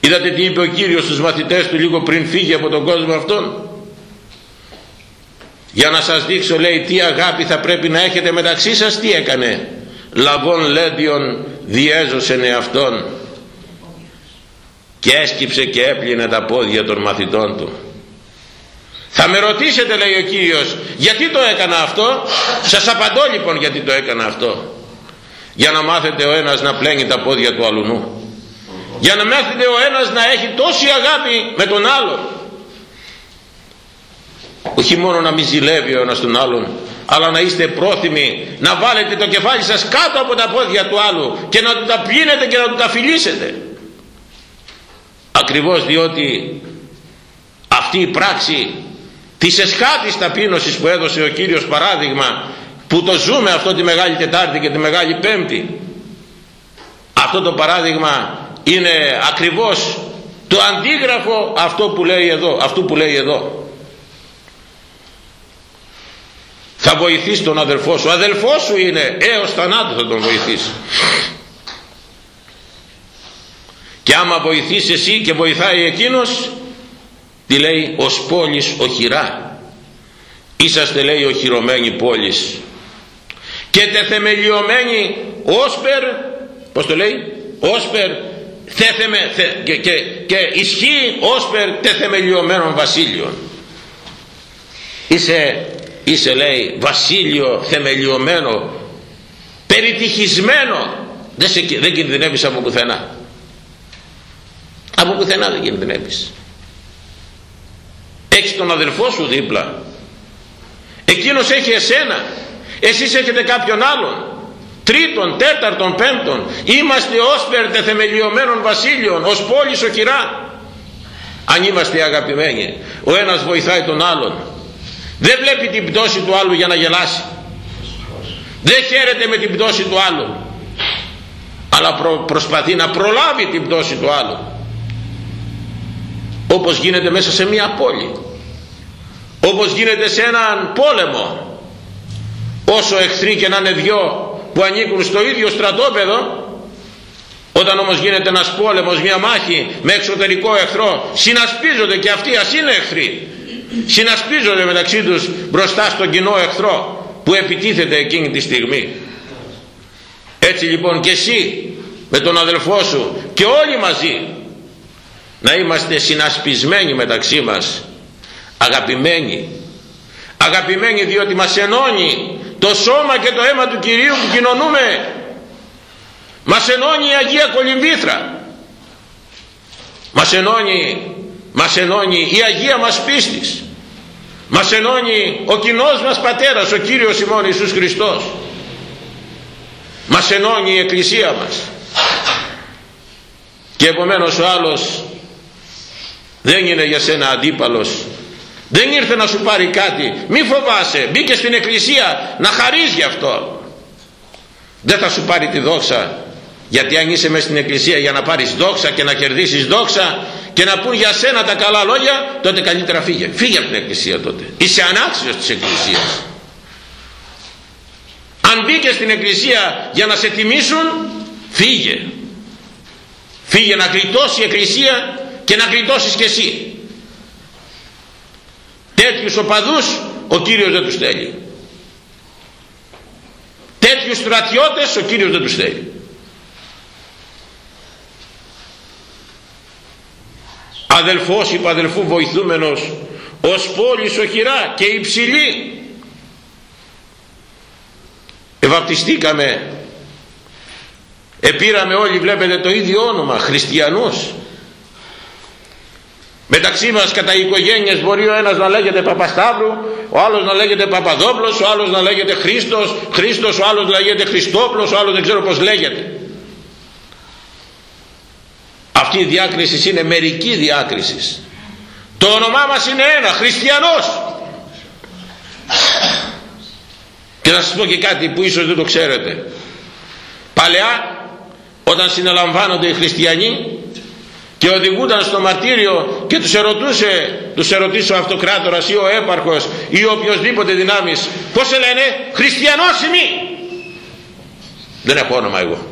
[SPEAKER 1] Είδατε τι είπε ο Κύριος στους μαθητές του λίγο πριν φύγει από τον κόσμο αυτόν; Για να σας δείξω λέει τι αγάπη θα πρέπει να έχετε μεταξύ σας τι έκανε; Λαβών λέντιον διέζωσεν εαυτόν. Και έσκυψε και έπλυνε τα πόδια των μαθητών του θα με ρωτήσετε λέει ο Κύριος γιατί το έκανα αυτό; Σας απαντώ λοιπόν γιατί το έκανα αυτό. Για να μάθετε ο ένας να πλένει τα πόδια του αλουνού. Για να μάθετε ο ένας να έχει τόση αγάπη με τον άλλον. Όχι μόνο να μην ζηλεύει ο ένας τον άλλον αλλά να είστε πρόθυμοι να βάλετε το κεφάλι σας κάτω από τα πόδια του άλλου και να του τα πλύνετε και να του τα φιλήσετε. Ακριβώς διότι αυτή η πράξη της εσχάτης ταπείνωσης που έδωσε ο Κύριος παράδειγμα που το ζούμε αυτό τη Μεγάλη Τετάρτη και τη Μεγάλη Πέμπτη. Αυτό το παράδειγμα είναι ακριβώς το αντίγραφο αυτό που λέει εδώ, αυτού που λέει εδώ. Θα βοηθήσει τον αδελφό σου. Ο αδελφός σου είναι έως θανάτου θα τον βοηθήσει και άμα βοηθήσει εσύ και βοηθάει εκείνος τι λέει ως πόλης οχυρά είσαστε λέει οχυρωμένοι πόλης. Και τεθεμελιωμένοι όσπερ πως το λέει; Όσπερ θέθεμε, θε, και, και, και ισχύει όσπερ τεθεμελιωμένων βασίλειων είσαι, είσαι λέει βασίλειο θεμελιωμένο περιτυχισμένο. Δεν, σε, δεν κινδυνεύεις από πουθενά. Από πουθενά δεν κινδυνεύεις έχεις τον αδελφό σου δίπλα. Εκείνος έχει εσένα. Εσείς έχετε κάποιον άλλον. Τρίτον, τέταρτον, πέμπτον. Είμαστε όσπερτε θεμελιωμένων βασίλειων ως πόλης οχυρά αν είμαστε αγαπημένοι ο ένας βοηθάει τον άλλον. Δεν βλέπει την πτώση του άλλου για να γελάσει. Δεν χαίρεται με την πτώση του άλλου. Αλλά προσπαθεί να προλάβει την πτώση του άλλου όπως γίνεται μέσα σε μια πόλη όπως γίνεται σε έναν πόλεμο όσο εχθροί και να είναι δυο που ανήκουν στο ίδιο στρατόπεδο όταν όμως γίνεται ένας πόλεμος μια μάχη με εξωτερικό εχθρό συνασπίζονται και αυτοί ας είναι εχθροί. Συνασπίζονται μεταξύ τους μπροστά στον κοινό εχθρό που επιτίθεται εκείνη τη στιγμή. Έτσι λοιπόν και εσύ με τον αδελφό σου και όλοι μαζί να είμαστε συνασπισμένοι μεταξύ μας αγαπημένοι. Αγαπημένοι διότι μας ενώνει το σώμα και το αίμα του Κυρίου που κοινωνούμε. Μας ενώνει η Αγία Κολυμβήθρα. Μας ενώνει μας ενώνει η Αγία μας πίστης. Μας ενώνει ο κοινός μας Πατέρας ο Κύριος ημών Ιησούς Χριστός. Μας ενώνει η Εκκλησία μας. Και επομένως ο άλλος δεν είναι για σένα αντίπαλος. Δεν ήρθε να σου πάρει κάτι. Μη φοβάσαι. Μπήκε στην εκκλησία. Να χαρείς γι' αυτό. Δεν θα σου πάρει τη δόξα. Γιατί αν είσαι μέσα στην εκκλησία για να πάρεις δόξα και να κερδίσεις δόξα και να πούν για σένα τα καλά λόγια τότε καλύτερα φύγε. Φύγε από την εκκλησία τότε. Είσαι ανάξιος της εκκλησίας. Αν μπήκε στην εκκλησία για να σε τιμήσουν φύγε. Φύγε να γλιτώσει η εκκλησία και να γλιτώσεις και εσύ. Τέτοιους οπαδούς ο Κύριος δεν τους θέλει. Τέτοιους στρατιώτες ο Κύριος δεν τους θέλει. Αδελφός υπαδελφού βοηθούμενος ως πόλης οχυρά και υψηλή. Ευαπτιστήκαμε. Επήραμε όλοι βλέπετε το ίδιο όνομα χριστιανός μεταξύ μας κατά οικογένειες μπορεί ο ένας να λέγεται Παπασταύρου ο άλλος να λέγεται Παπαδόπλος ο άλλος να λέγεται Χρήστος Χρήστος ο άλλος λέγεται Χριστόπλος ο άλλος δεν ξέρω πως λέγεται. Αυτή η διάκριση είναι μερική διάκρισης. Το όνομά μας είναι ένα χριστιανός. Και να σας πω και κάτι που ίσως δεν το ξέρετε. Παλαιά όταν συνελαμβάνονται οι χριστιανοί και οδηγούνταν στο μαρτύριο και τους ερωτούσε τους ερωτήσει ο αυτοκράτορας ή ο έπαρχος ή οποιοδήποτε δυνάμεις πως σε λένε χριστιανός είμαι δεν έχω όνομα εγώ.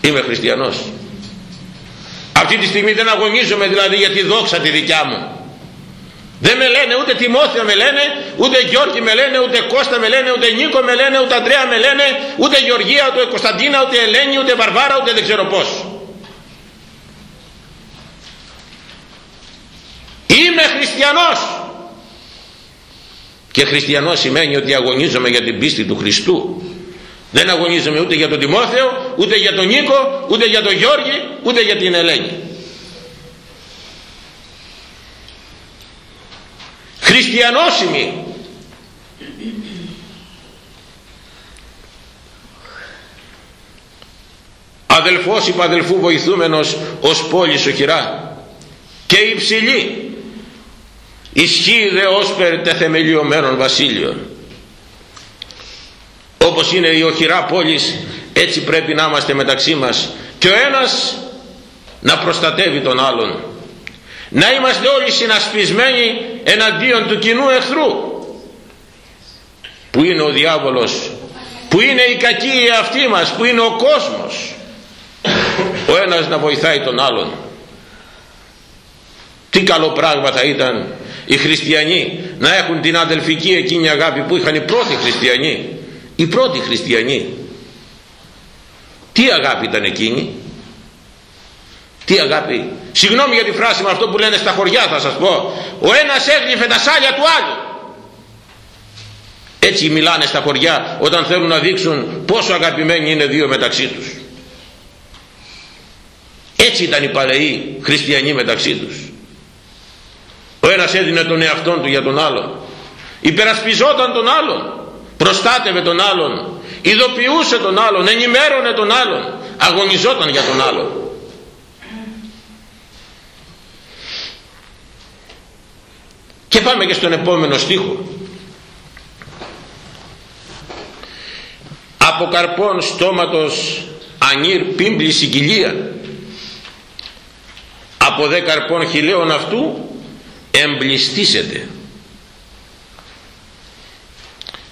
[SPEAKER 1] Είμαι χριστιανός. Αυτή τη στιγμή δεν αγωνίζομαι δηλαδή για τη δόξα τη δικιά μου. Δεν με λένε ούτε Τιμόθεο με λένε, ούτε Γιώργη με λένε, ούτε Κώστα με λένε, ούτε Νίκο με λένε, ούτε Αντρέα με λένε, ούτε Γεωργία, ούτε Κωνσταντίνα, ούτε Ελένη, ούτε Βαρβάρα, ούτε δεν ξέρω πώς. Είμαι χριστιανός. Και χριστιανός σημαίνει ότι αγωνίζομαι για την πίστη του Χριστού. Δεν αγωνίζομαι ούτε για τον Τιμόθεο, ούτε για τον Νίκο, ούτε για τον Γιώργη, ούτε για την Ελένη. χριστιανόσιμοι αδελφός υπαδελφού βοηθούμενος ως πόλης οχυρά και υψηλή ισχύει δε όσπερ τεθεμελιωμένων βασίλειων όπως είναι η οχυρά πόλης έτσι πρέπει να είμαστε μεταξύ μας. Και ο ένας να προστατεύει τον άλλον. Να είμαστε όλοι συνασπισμένοι εναντίον του κοινού εχθρού. Που είναι ο διάβολος που είναι η κακή αυτή μας που είναι ο κόσμος. Ο ένας να βοηθάει τον άλλον. Τι καλό πράγμα θα ήταν οι χριστιανοί να έχουν την αδελφική εκείνη αγάπη που είχαν οι πρώτοι χριστιανοί οι πρώτοι χριστιανοί τι αγάπη ήταν εκείνη; Τι αγάπη; Συγγνώμη για τη φράση με αυτό που λένε στα χωριά θα σας πω. Ο ένας έγλυφε τα σάλια του άλλου. Έτσι μιλάνε στα χωριά όταν θέλουν να δείξουν πόσο αγαπημένοι είναι δύο μεταξύ τους. Έτσι ήταν οι παλαιοί χριστιανοί μεταξύ τους. Ο ένας έδινε τον εαυτόν του για τον άλλον. Υπερασπιζόταν τον άλλον. Προστάτευε τον άλλον. Ειδοποιούσε τον άλλον. Ενημέρωνε τον άλλον. Αγωνιζόταν για τον άλλον. Και πάμε και στον επόμενο στίχο. Από καρπών στόματος ανήρ πίμπλη συγκυλία. Από δε καρπών χιλίων αυτού εμπλιστήσετε.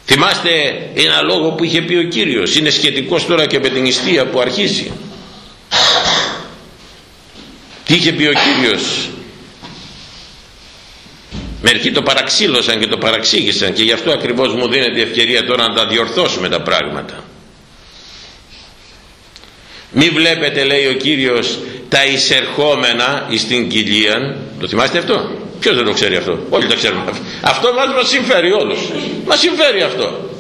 [SPEAKER 1] Θυμάστε ένα λόγο που είχε πει ο Κύριος. Είναι σχετικός τώρα και με την ιστία που αρχίζει. Τι είχε πει ο Κύριος; Μερικοί το παραξήλωσαν και το παραξήγησαν και γι' αυτό ακριβώς μου δίνεται η ευκαιρία τώρα να τα διορθώσουμε τα πράγματα. Μη βλέπετε λέει ο Κύριος τα εισερχόμενα εις την κοιλία. Το θυμάστε αυτό; Ποιος δεν το ξέρει αυτό; Όλοι το ξέρουμε. Αυτό μας, μας συμφέρει όλους. Μας συμφέρει αυτό.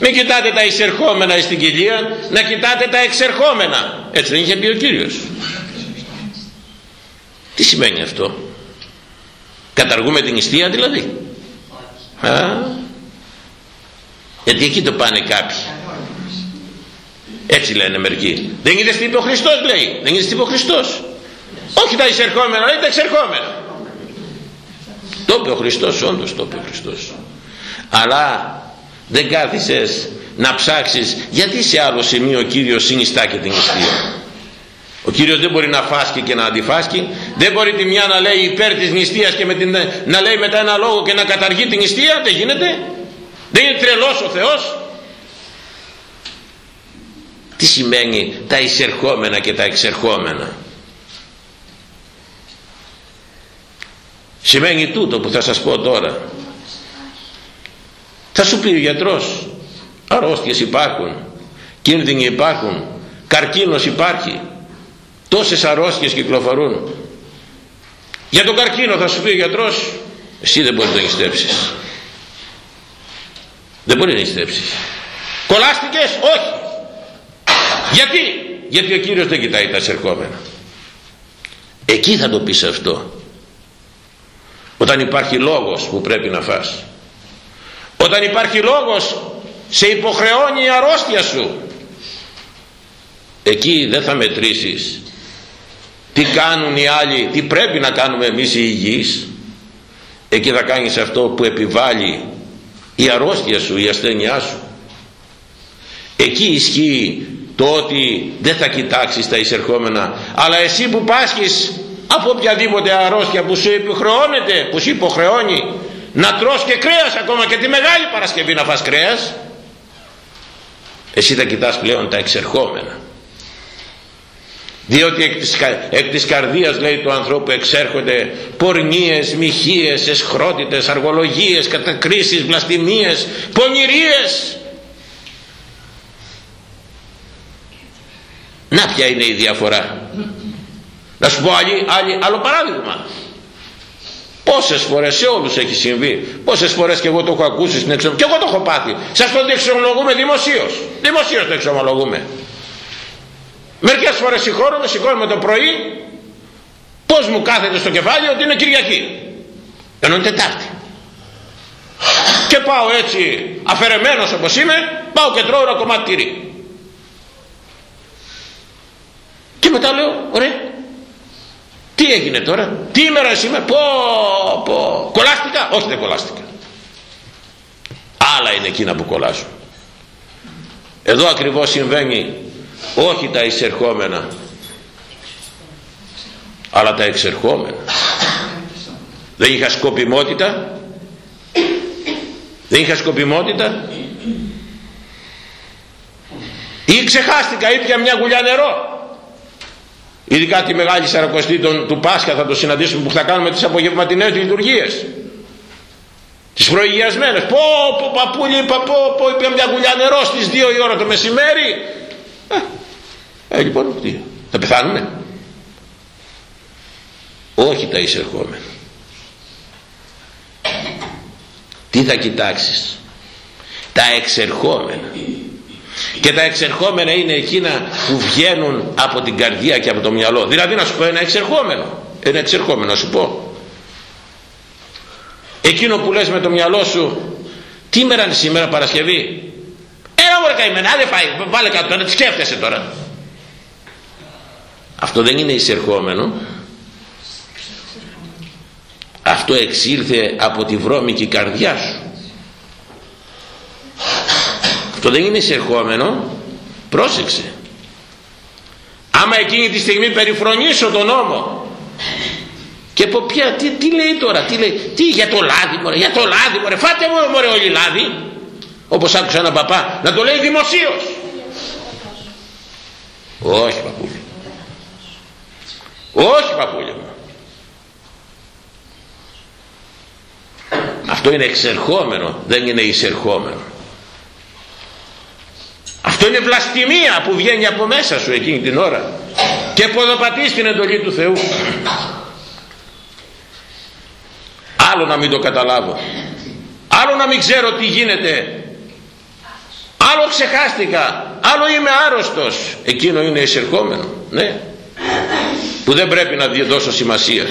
[SPEAKER 1] Μην κοιτάτε τα εισερχόμενα εις την κοιλία, να κοιτάτε τα εξερχόμενα. Έτσι δεν είχε πει ο Κύριος. Τι σημαίνει αυτό; Καταργούμε την νηστεία δηλαδή; Α, γιατί εκεί το πάνε κάποιοι έτσι λένε μερικοί δεν είδες τι είπε ο Χριστός λέει δεν είδες τι είπε ο Χριστός όχι τα εισερχόμενα λέει τα εξερχόμενα το είπε ο Χριστός όντως το είπε ο Χριστός αλλά δεν κάθισες να ψάξεις γιατί σε άλλο σημείο ο Κύριος συνιστά και την νηστεία ο Κύριος δεν μπορεί να φάσκει και να αντιφάσκει. Δεν μπορεί τη μια να λέει υπέρ της νηστείας και με την, να λέει μετά ένα λόγο και να καταργεί την νηστεία. Δεν γίνεται. Δεν είναι τρελός ο Θεός. τι σημαίνει τα εισερχόμενα και τα εξερχόμενα; Σημαίνει τούτο που θα σας πω τώρα. Θα σου πει ο γιατρός αρρώστιες υπάρχουν κίνδυνοι υπάρχουν καρκίνος υπάρχει. Τόσες αρρώστιες κυκλοφορούν. Για τον καρκίνο θα σου πει ο γιατρός εσύ δεν μπορείς να νηστέψεις. Δεν μπορεί να νηστέψεις. Κολλάστηκες; Όχι. Γιατί; Γιατί ο Κύριος δεν κοιτάει τα εισερχόμενα εκεί θα το πεις αυτό όταν υπάρχει λόγος που πρέπει να φας. Όταν υπάρχει λόγος σε υποχρεώνει η αρρώστια σου. Εκεί δεν θα μετρήσεις τι κάνουν οι άλλοι τι πρέπει να κάνουμε εμείς οι υγιείς. Εκεί θα κάνεις αυτό που επιβάλλει η αρρώστια σου η ασθένειά σου. Εκεί ισχύει το ότι δεν θα κοιτάξεις τα εισερχόμενα αλλά εσύ που πάσχεις από οποιαδήποτε αρρώστια που σου υποχρεώνεται που σου υποχρεώνει να τρως και κρέας ακόμα και τη Μεγάλη Παρασκευή να φας κρέας εσύ θα κοιτάς πλέον τα εξερχόμενα. Διότι εκ της, εκ της καρδίας λέει του ανθρώπου εξέρχονται πορνίες, μοιχείες, εσχρότητες, αργολογίες, κατακρίσεις, βλαστημίες, πονηρίες. Να ποια είναι η διαφορά; Να σου πω άλλη, άλλη, άλλο παράδειγμα Πόσες φορές σε όλους έχει συμβεί. Πόσες φορές και εγώ το έχω ακούσει στην εξομολογία. Και εγώ το έχω πάθει. Σας το εξομολογούμε δημοσίως. Δημοσίως το εξομολογούμε. Μερικές φορές συγχώρομαι, σηκώνομαι το πρωί. Πώς μου κάθεται στο κεφάλι ότι είναι Κυριακή. Ενώ είναι Τετάρτη. Και πάω έτσι αφαιρεμένος όπως είμαι, πάω και τρώω ένα κομμάτι τυρί. Και μετά λέω, ωραία, τι έγινε τώρα, τι ημέρα σήμερα, πω, πω, κολλάστηκα, όχι δεν κολλάστηκα. Άλλα είναι εκείνα που κολλάζουν. Εδώ ακριβώς συμβαίνει όχι τα εισερχόμενα αλλά τα εξερχόμενα. Δεν είχα σκοπιμότητα, δεν είχα σκοπιμότητα ή ξεχάστηκα, ήπια μια γουλιά νερό ειδικά τη Μεγάλη Σαρακοστή του Πάσχα θα το συναντήσουμε που θα κάνουμε τις απογευματινές λειτουργίες. Τις προηγιασμένες. Πω πω παππούλη είπα πω πω είπε μια γουλιά νερό στις 2 η ώρα το μεσημέρι. Ε, ε λοιπόν τι θα πεθάνουμε όχι τα εισερχόμενα. Τι θα κοιτάξεις; Τα εξερχόμενα και τα εξερχόμενα είναι εκείνα που βγαίνουν από την καρδιά και από το μυαλό. Δηλαδή να σου πω ένα εξερχόμενο. Ένα εξερχόμενο να σου πω. Εκείνο που λες με το μυαλό σου τι μέρα είναι σήμερα Παρασκευή; Ένα μωρέ καημένα άντε πάει βάλε κάτω τώρα σκέφτεσαι τώρα αυτό δεν είναι εισερχόμενο. Αυτό εξήλθε από τη βρώμικη καρδιά σου το δεν είναι εισερχόμενο πρόσεξε άμα εκείνη τη στιγμή περιφρονήσω τον νόμο και από ποια, τι, τι λέει τώρα, τι λέει, τι για το λάδι μωρέ, για το λάδι μωρέ, φάτε μου μωρέ όλοι λάδι, όπως άκουσα έναν παπά, να το λέει δημοσίως. Όχι παππούλη. Όχι παππούλη μου. Αυτό είναι εξερχόμενο, δεν είναι εισερχόμενο. Αυτό είναι βλαστημία που βγαίνει από μέσα σου εκείνη την ώρα και ποδοπατείς την εντολή του Θεού. Άλλο να μην το καταλάβω. Άλλο να μην ξέρω τι γίνεται. Άλλο ξεχάστηκα. Άλλο είμαι άρρωστος. Εκείνο είναι εισερχόμενο. Ναι. Που δεν πρέπει να δώσω σημασία.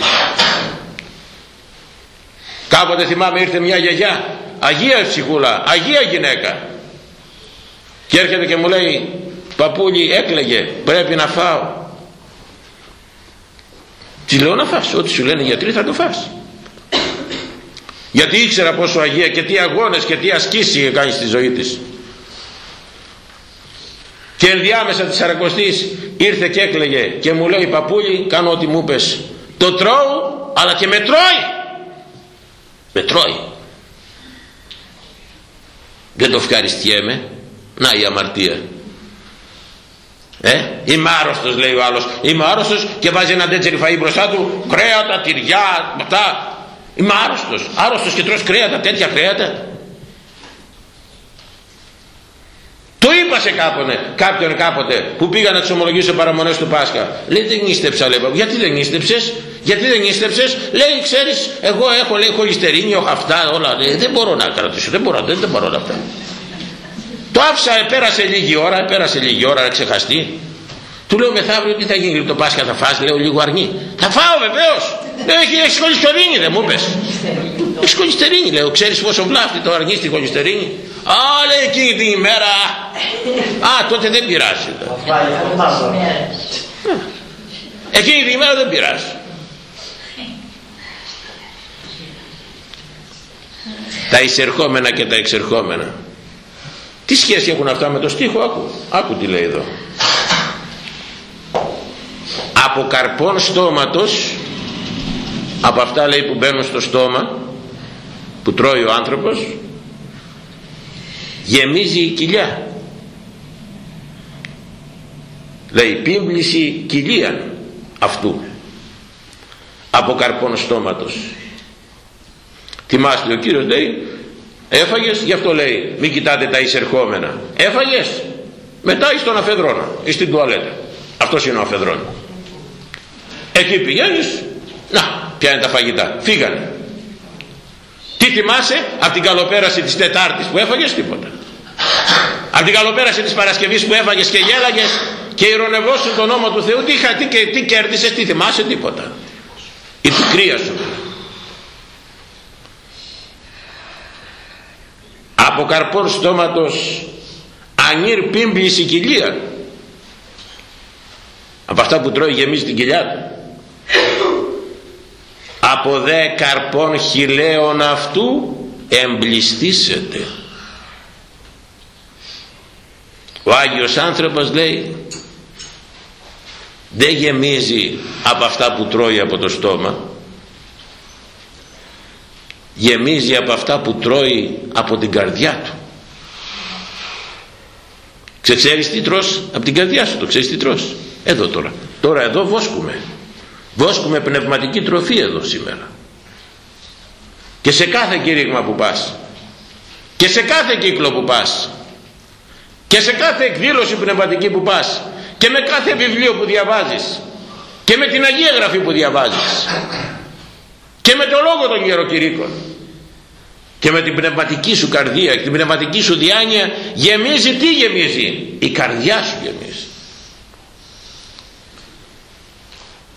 [SPEAKER 1] Κάποτε θυμάμαι ήρθε μια γιαγιά. Αγία ψυχούλα. Αγία γυναίκα και έρχεται και μου λέει παππούλη έκλαιγε πρέπει να φάω τη λέω να φας ό,τι σου λένε οι γιατροί θα το φας γιατί ήξερα πόσο Αγία και τι αγώνες και τι ασκήσεις είχε κάνει στη ζωή της. Και ενδιάμεσα της Σαρακοστής ήρθε και έκλαιγε και μου λέει παππούλη κάνω ό,τι μου πες το τρώω αλλά και με τρώει με τρώει. Δεν το ευχαριστιέμαι να η αμαρτία ε, είμαι άρρωστος λέει ο άλλος είμαι άρρωστος και βάζει ένα τέτοιο φαΐ μπροστά του κρέατα, τυριά, αυτά είμαι άρρωστος άρρωστος και τρως κρέατα, τέτοια κρέατα Το είπα σε κάποτε, κάποιον κάποτε που πήγα να τους ομολογήσω παραμονές του Πάσχα. Λέει δεν νίστεψα λέει. Γιατί δεν νίστεψες, γιατί δεν νίστεψες. Λέει ξέρεις εγώ έχω λέει χολυστερίνη, έχω αυτά όλα. Λέει, δεν μπορώ να κρατήσω, δεν μπορώ, δεν, δεν μπορώ να αυτά. Το άφησα, πέρασε λίγη ώρα, πέρασε λίγη ώρα να ξεχαστεί. Του λέω μεθαύριο τι θα γίνει το Πάσχα θα φας, λέω λίγο αρνή. Θα φάω βεβαίως. Λέω έχει, έχεις χολυστερίνη δεν μου πες. Έχεις χολυστερίνη λέω, ξέρεις πόσο βλάφτει το αρνί στη χολυστερίνη. Α, λέει εκείνη την ημέρα. Α, τότε δεν πειράζει. Εκείνη την ημέρα δεν πειράζει. Τα εισερχόμενα και τα εξερχόμενα. Τι σχέση έχουν αυτά με το στίχο, άκου, άκου τι λέει εδώ. Από καρπών στόματος, από αυτά λέει που μπαίνουν στο στόμα, που τρώει ο άνθρωπος, γεμίζει η κοιλιά. Λέει πίμπληση κοιλία αυτού. Από καρπών στόματος. Θυμάστε ο Κύριος λέει έφαγες γι' αυτό λέει μην κοιτάτε τα εισερχόμενα. Έφαγες. Μετά εις τον αφεδρόνα εις την τουαλέτα. Αυτός είναι ο αφεδρόνας. Εκεί πηγαίνεις να πιάνει τα φαγητά. Φύγανε. Τι θυμάσαι από την καλοπέραση της Τετάρτης που έφαγες τίποτα. Από την καλοπέραση της Παρασκευής που έφαγες και γέλαγες και ηρωνευόσουν τον νόμο του Θεού τι, τι, τι, τι κέρδισες, τι θυμάσαι τίποτα. Η πικρία σου από καρπών στόματος ανήρ πίμπλης η κοιλία από αυτά που τρώει γεμίζει την κοιλιά του. Από δε καρπών χιλέων αυτού εμπλιστήσετε ο Άγιος άνθρωπος λέει δεν γεμίζει από αυτά που τρώει από το στόμα γεμίζει από αυτά που τρώει από την καρδιά του. Ξέρεις τι τρως από την καρδιά σου το ξέρεις τι τρως. Εδώ τώρα. Τώρα εδώ βόσκουμε. Βόσκουμε πνευματική τροφή εδώ σήμερα. Και σε κάθε κήρυγμα που πας. Και σε κάθε κύκλο που πας. Και σε κάθε εκδήλωση πνευματική που πας. Και με κάθε βιβλίο που διαβάζεις. Και με την Αγία Γραφή που διαβάζεις και με το λόγο των γεροκηρύκων και με την πνευματική σου καρδία και την πνευματική σου διάνοια γεμίζει τι γεμίζει; Η καρδιά σου γεμίζει.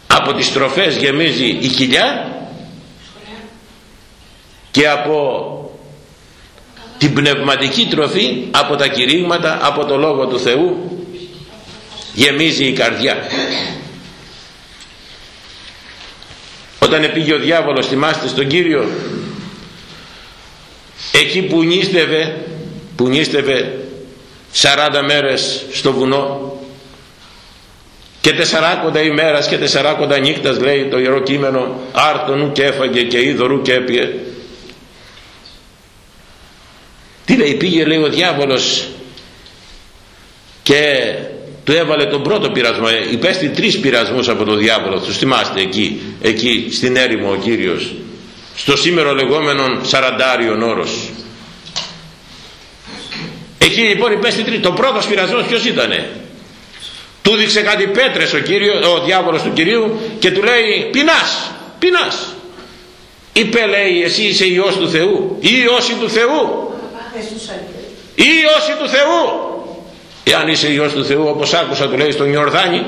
[SPEAKER 1] Από τις τροφές γεμίζει η κοιλιά και από την πνευματική τροφή από τα κηρύγματα από το Λόγο του Θεού γεμίζει η καρδιά όταν πήγε ο διάβολος θυμάστε στον Κύριο εκεί που νίστευε που νίστευε 40 μέρες στο βουνό και τεσσαράκοντα ημέρας και τεσσαράκοντα νύχτας λέει το Ιερό Κείμενο άρτονου και έφαγε και είδωρου και έπιε τι λέει πήγε λέει ο διάβολος και του έβαλε τον πρώτο πειρασμό. Υπέστη τρεις πειρασμούς από τον διάβολο τους θυμάστε εκεί, εκεί στην έρημο ο Κύριος στο σήμερα λεγόμενον σαραντάριον όρος. Εκεί λοιπόν υπέστη τρεις το πρώτος πειρασμός ποιος ήτανε; Του δείξε κάτι πέτρες ο, Κύριος, ο διάβολος του Κυρίου και του λέει πεινάς, πεινάς είπε λέει εσύ είσαι Υιός του Θεού ή Υιός του Θεού ή Υιός του Θεού. Εάν είσαι Υιός του Θεού όπως άκουσα του λέει στον Ιορδάνη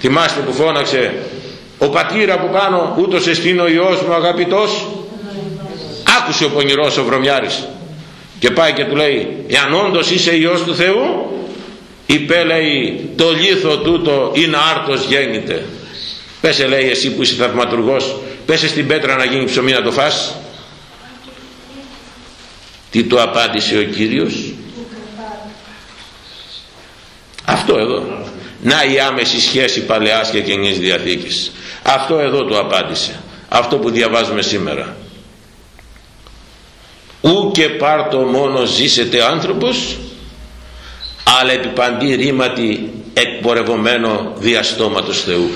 [SPEAKER 1] θυμάστε που φώναξε ο πατήρα που πάνω ούτως εστίν ο Υιός μου αγαπητός άκουσε ο πονηρός ο Βρωμιάρης και πάει και του λέει εάν όντως είσαι Υιός του Θεού είπε λέει το λίθο τούτο είναι άρτος γέννηται πέσε λέει εσύ που είσαι θαυματουργός πέσε στην πέτρα να γίνει ψωμί να το φας τι του απάντησε ο Κύριος; Αυτό εδώ να η άμεση σχέση παλαιάς και καινής διαθήκης. Αυτό εδώ του απάντησε. Αυτό που διαβάζουμε σήμερα. Ου και πάρτο μόνο ζήσετε άνθρωπος αλλά επί παντή ρήματι εκπορευωμένο διαστόματος Θεού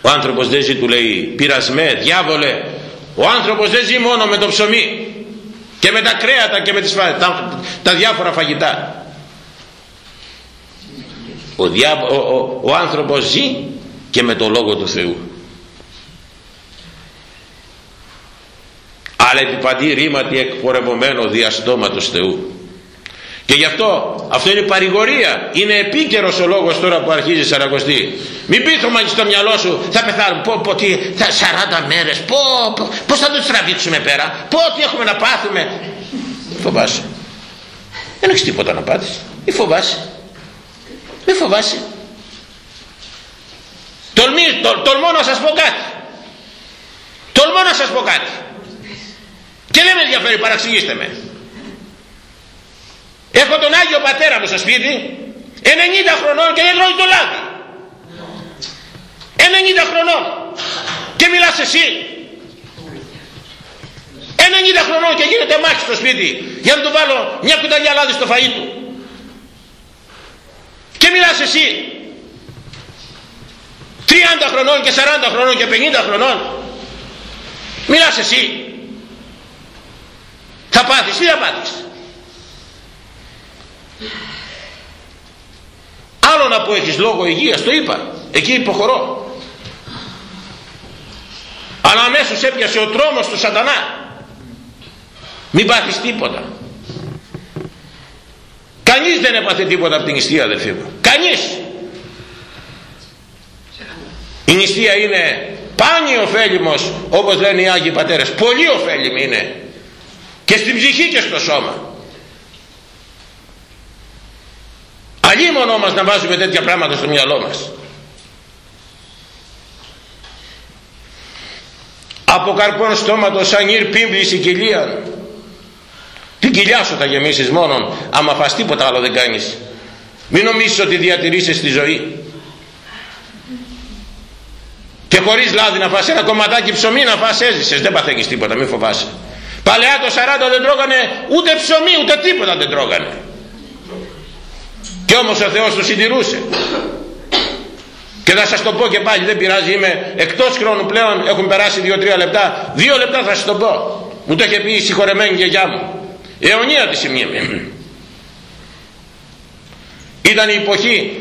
[SPEAKER 1] ο άνθρωπος δεν ζει του λέει πειρασμέ διάβολε ο άνθρωπος δεν ζει μόνο με το ψωμί και με τα κρέατα και με τις, τα, τα διάφορα φαγητά ο, διά, ο, ο, ο άνθρωπος ζει και με το Λόγο του Θεού. Αλλά επιπαντή ρήματι εκπορευωμένο διαστόματος Θεού. Και γι' αυτό αυτό είναι παρηγορία. Είναι επίκαιρος ο λόγος τώρα που αρχίζει Σαρακοστή μην πείθουμε στο μυαλό σου θα πεθάνουμε. Πω, πω, τι, θα, 40 μέρες. Πω, πω, πως θα τους τραβήξουμε πέρα. Πω τι έχουμε να πάθουμε. Μην φοβάσαι. Δεν έχεις τίποτα να πάθεις. Μην φοβάσαι μην φοβάσαι. Τολμή, τολ, τολμώ να σας πω κάτι. Τολμώ να σας πω κάτι. Και δεν με ενδιαφέρει παραξηγήστε με. Έχω τον Άγιο Πατέρα μου στο σπίτι 90 χρονών και δεν τρώει το λάδι. 90 χρονών. Και μιλάς εσύ. 90 χρονών και γίνεται μάχη στο σπίτι για να του βάλω μια κουταλιά λάδι στο φαΐ του και μιλάς εσύ. 30 χρονών και 40 χρονών και 50 χρονών. Μιλάς εσύ. Θα πάθεις τι θα πάθεις. Άλλο να πω έχεις λόγο υγείας το είπα. Εκεί υποχωρώ. Αλλά αμέσως έπιασε ο τρόμος του σατανά. Μην πάθεις τίποτα κανείς δεν έπαθε τίποτα από την νηστεία αδελφοί μου. Κανείς. Η νηστεία είναι πάνιο ωφέλιμος όπως λένε οι Άγιοι Πατέρες. Πολύ ωφέλιμη είναι. Και στην ψυχή και στο σώμα. Αλλήμον μας να βάζουμε τέτοια πράγματα στο μυαλό μας. Από καρπών στόματος ανήρ πίμπλης η κοιλία την κοιλιά σου θα γεμίσεις μόνον άμα φας τίποτα άλλο δεν κάνεις. Μην νομίζεις ότι διατηρήσεις τη ζωή. Και χωρίς λάδι να φας ένα κομματάκι ψωμί να φας έζησες. Δεν παθαίνεις τίποτα μην φοβάσαι. Παλαιά το 40 δεν τρώγανε ούτε ψωμί ούτε τίποτα δεν τρώγανε. Και όμως ο Θεός το συντηρούσε. Και θα σας το πω και πάλι δεν πειράζει είμαι εκτός χρόνου πλέον έχουν περάσει 2-3 λεπτά. 2 λεπτά θα σας το πω. Μου το είχε πει η συγχωρεμένη γιαγιά μου αιωνία της σημείας. Ήταν η εποχή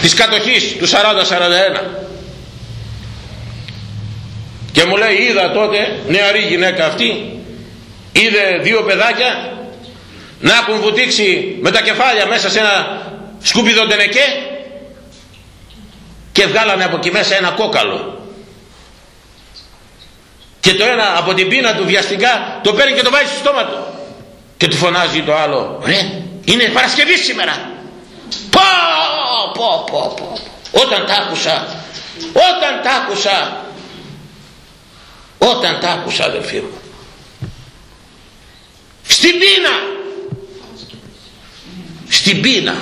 [SPEAKER 1] της κατοχής του 40-41 και μου λέει είδα τότε νεαρή γυναίκα αυτή είδε δύο παιδάκια να έχουν βουτήξει με τα κεφάλια μέσα σε ένα σκουπίδο τενεκέ και βγάλανε από εκεί μέσα ένα κόκαλο και το ένα από την πείνα του βιαστικά το παίρνει και το βάζει στο στόμα του. Και του φωνάζει το άλλο ρε είναι Παρασκευή σήμερα πω πω πω πω όταν τα άκουσα όταν τα άκουσα όταν τα άκουσα αδελφοί μου στην πείνα στην πείνα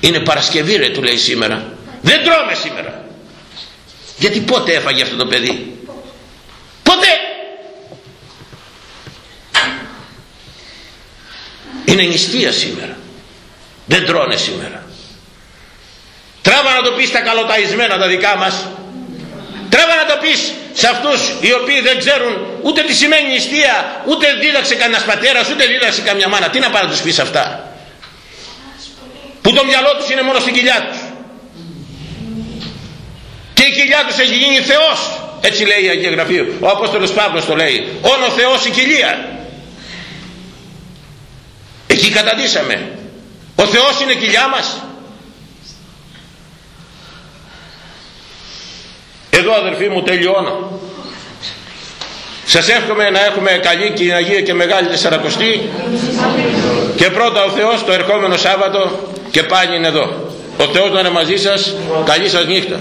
[SPEAKER 1] είναι Παρασκευή ρε του λέει σήμερα. Δεν τρώμε σήμερα γιατί πότε έφαγε αυτό το παιδί πότε είναι νηστεία σήμερα. Δεν τρώνε σήμερα. Τράβα να το πεις τα καλοταϊσμένα τα δικά μας. Τράβα να το πεις σε αυτούς οι οποίοι δεν ξέρουν ούτε τι σημαίνει νηστεία ούτε δίδαξε κανένας πατέρας ούτε δίδαξε καμιά μάνα. Τι να πάρει να τους πεις αυτά; Που το μυαλό τους είναι μόνο στην κοιλιά τους. Και η κοιλιά τους έχει γίνει Θεός. Έτσι λέει η Αγία Γραφή. Ο Απόστολος Παύλος το λέει. Όνο Θεός η κοιλία εκεί καταντήσαμε. Ο Θεός είναι κοιλιά μας. Εδώ αδερφοί μου τελειώνω. Σας εύχομαι να έχουμε καλή και Αγία και Μεγάλη Τεσσαρακοστή. Και πρώτα ο Θεός το ερχόμενο Σάββατο και πάλι είναι εδώ. Ο Θεός να είναι μαζί σας. Καλή σας νύχτα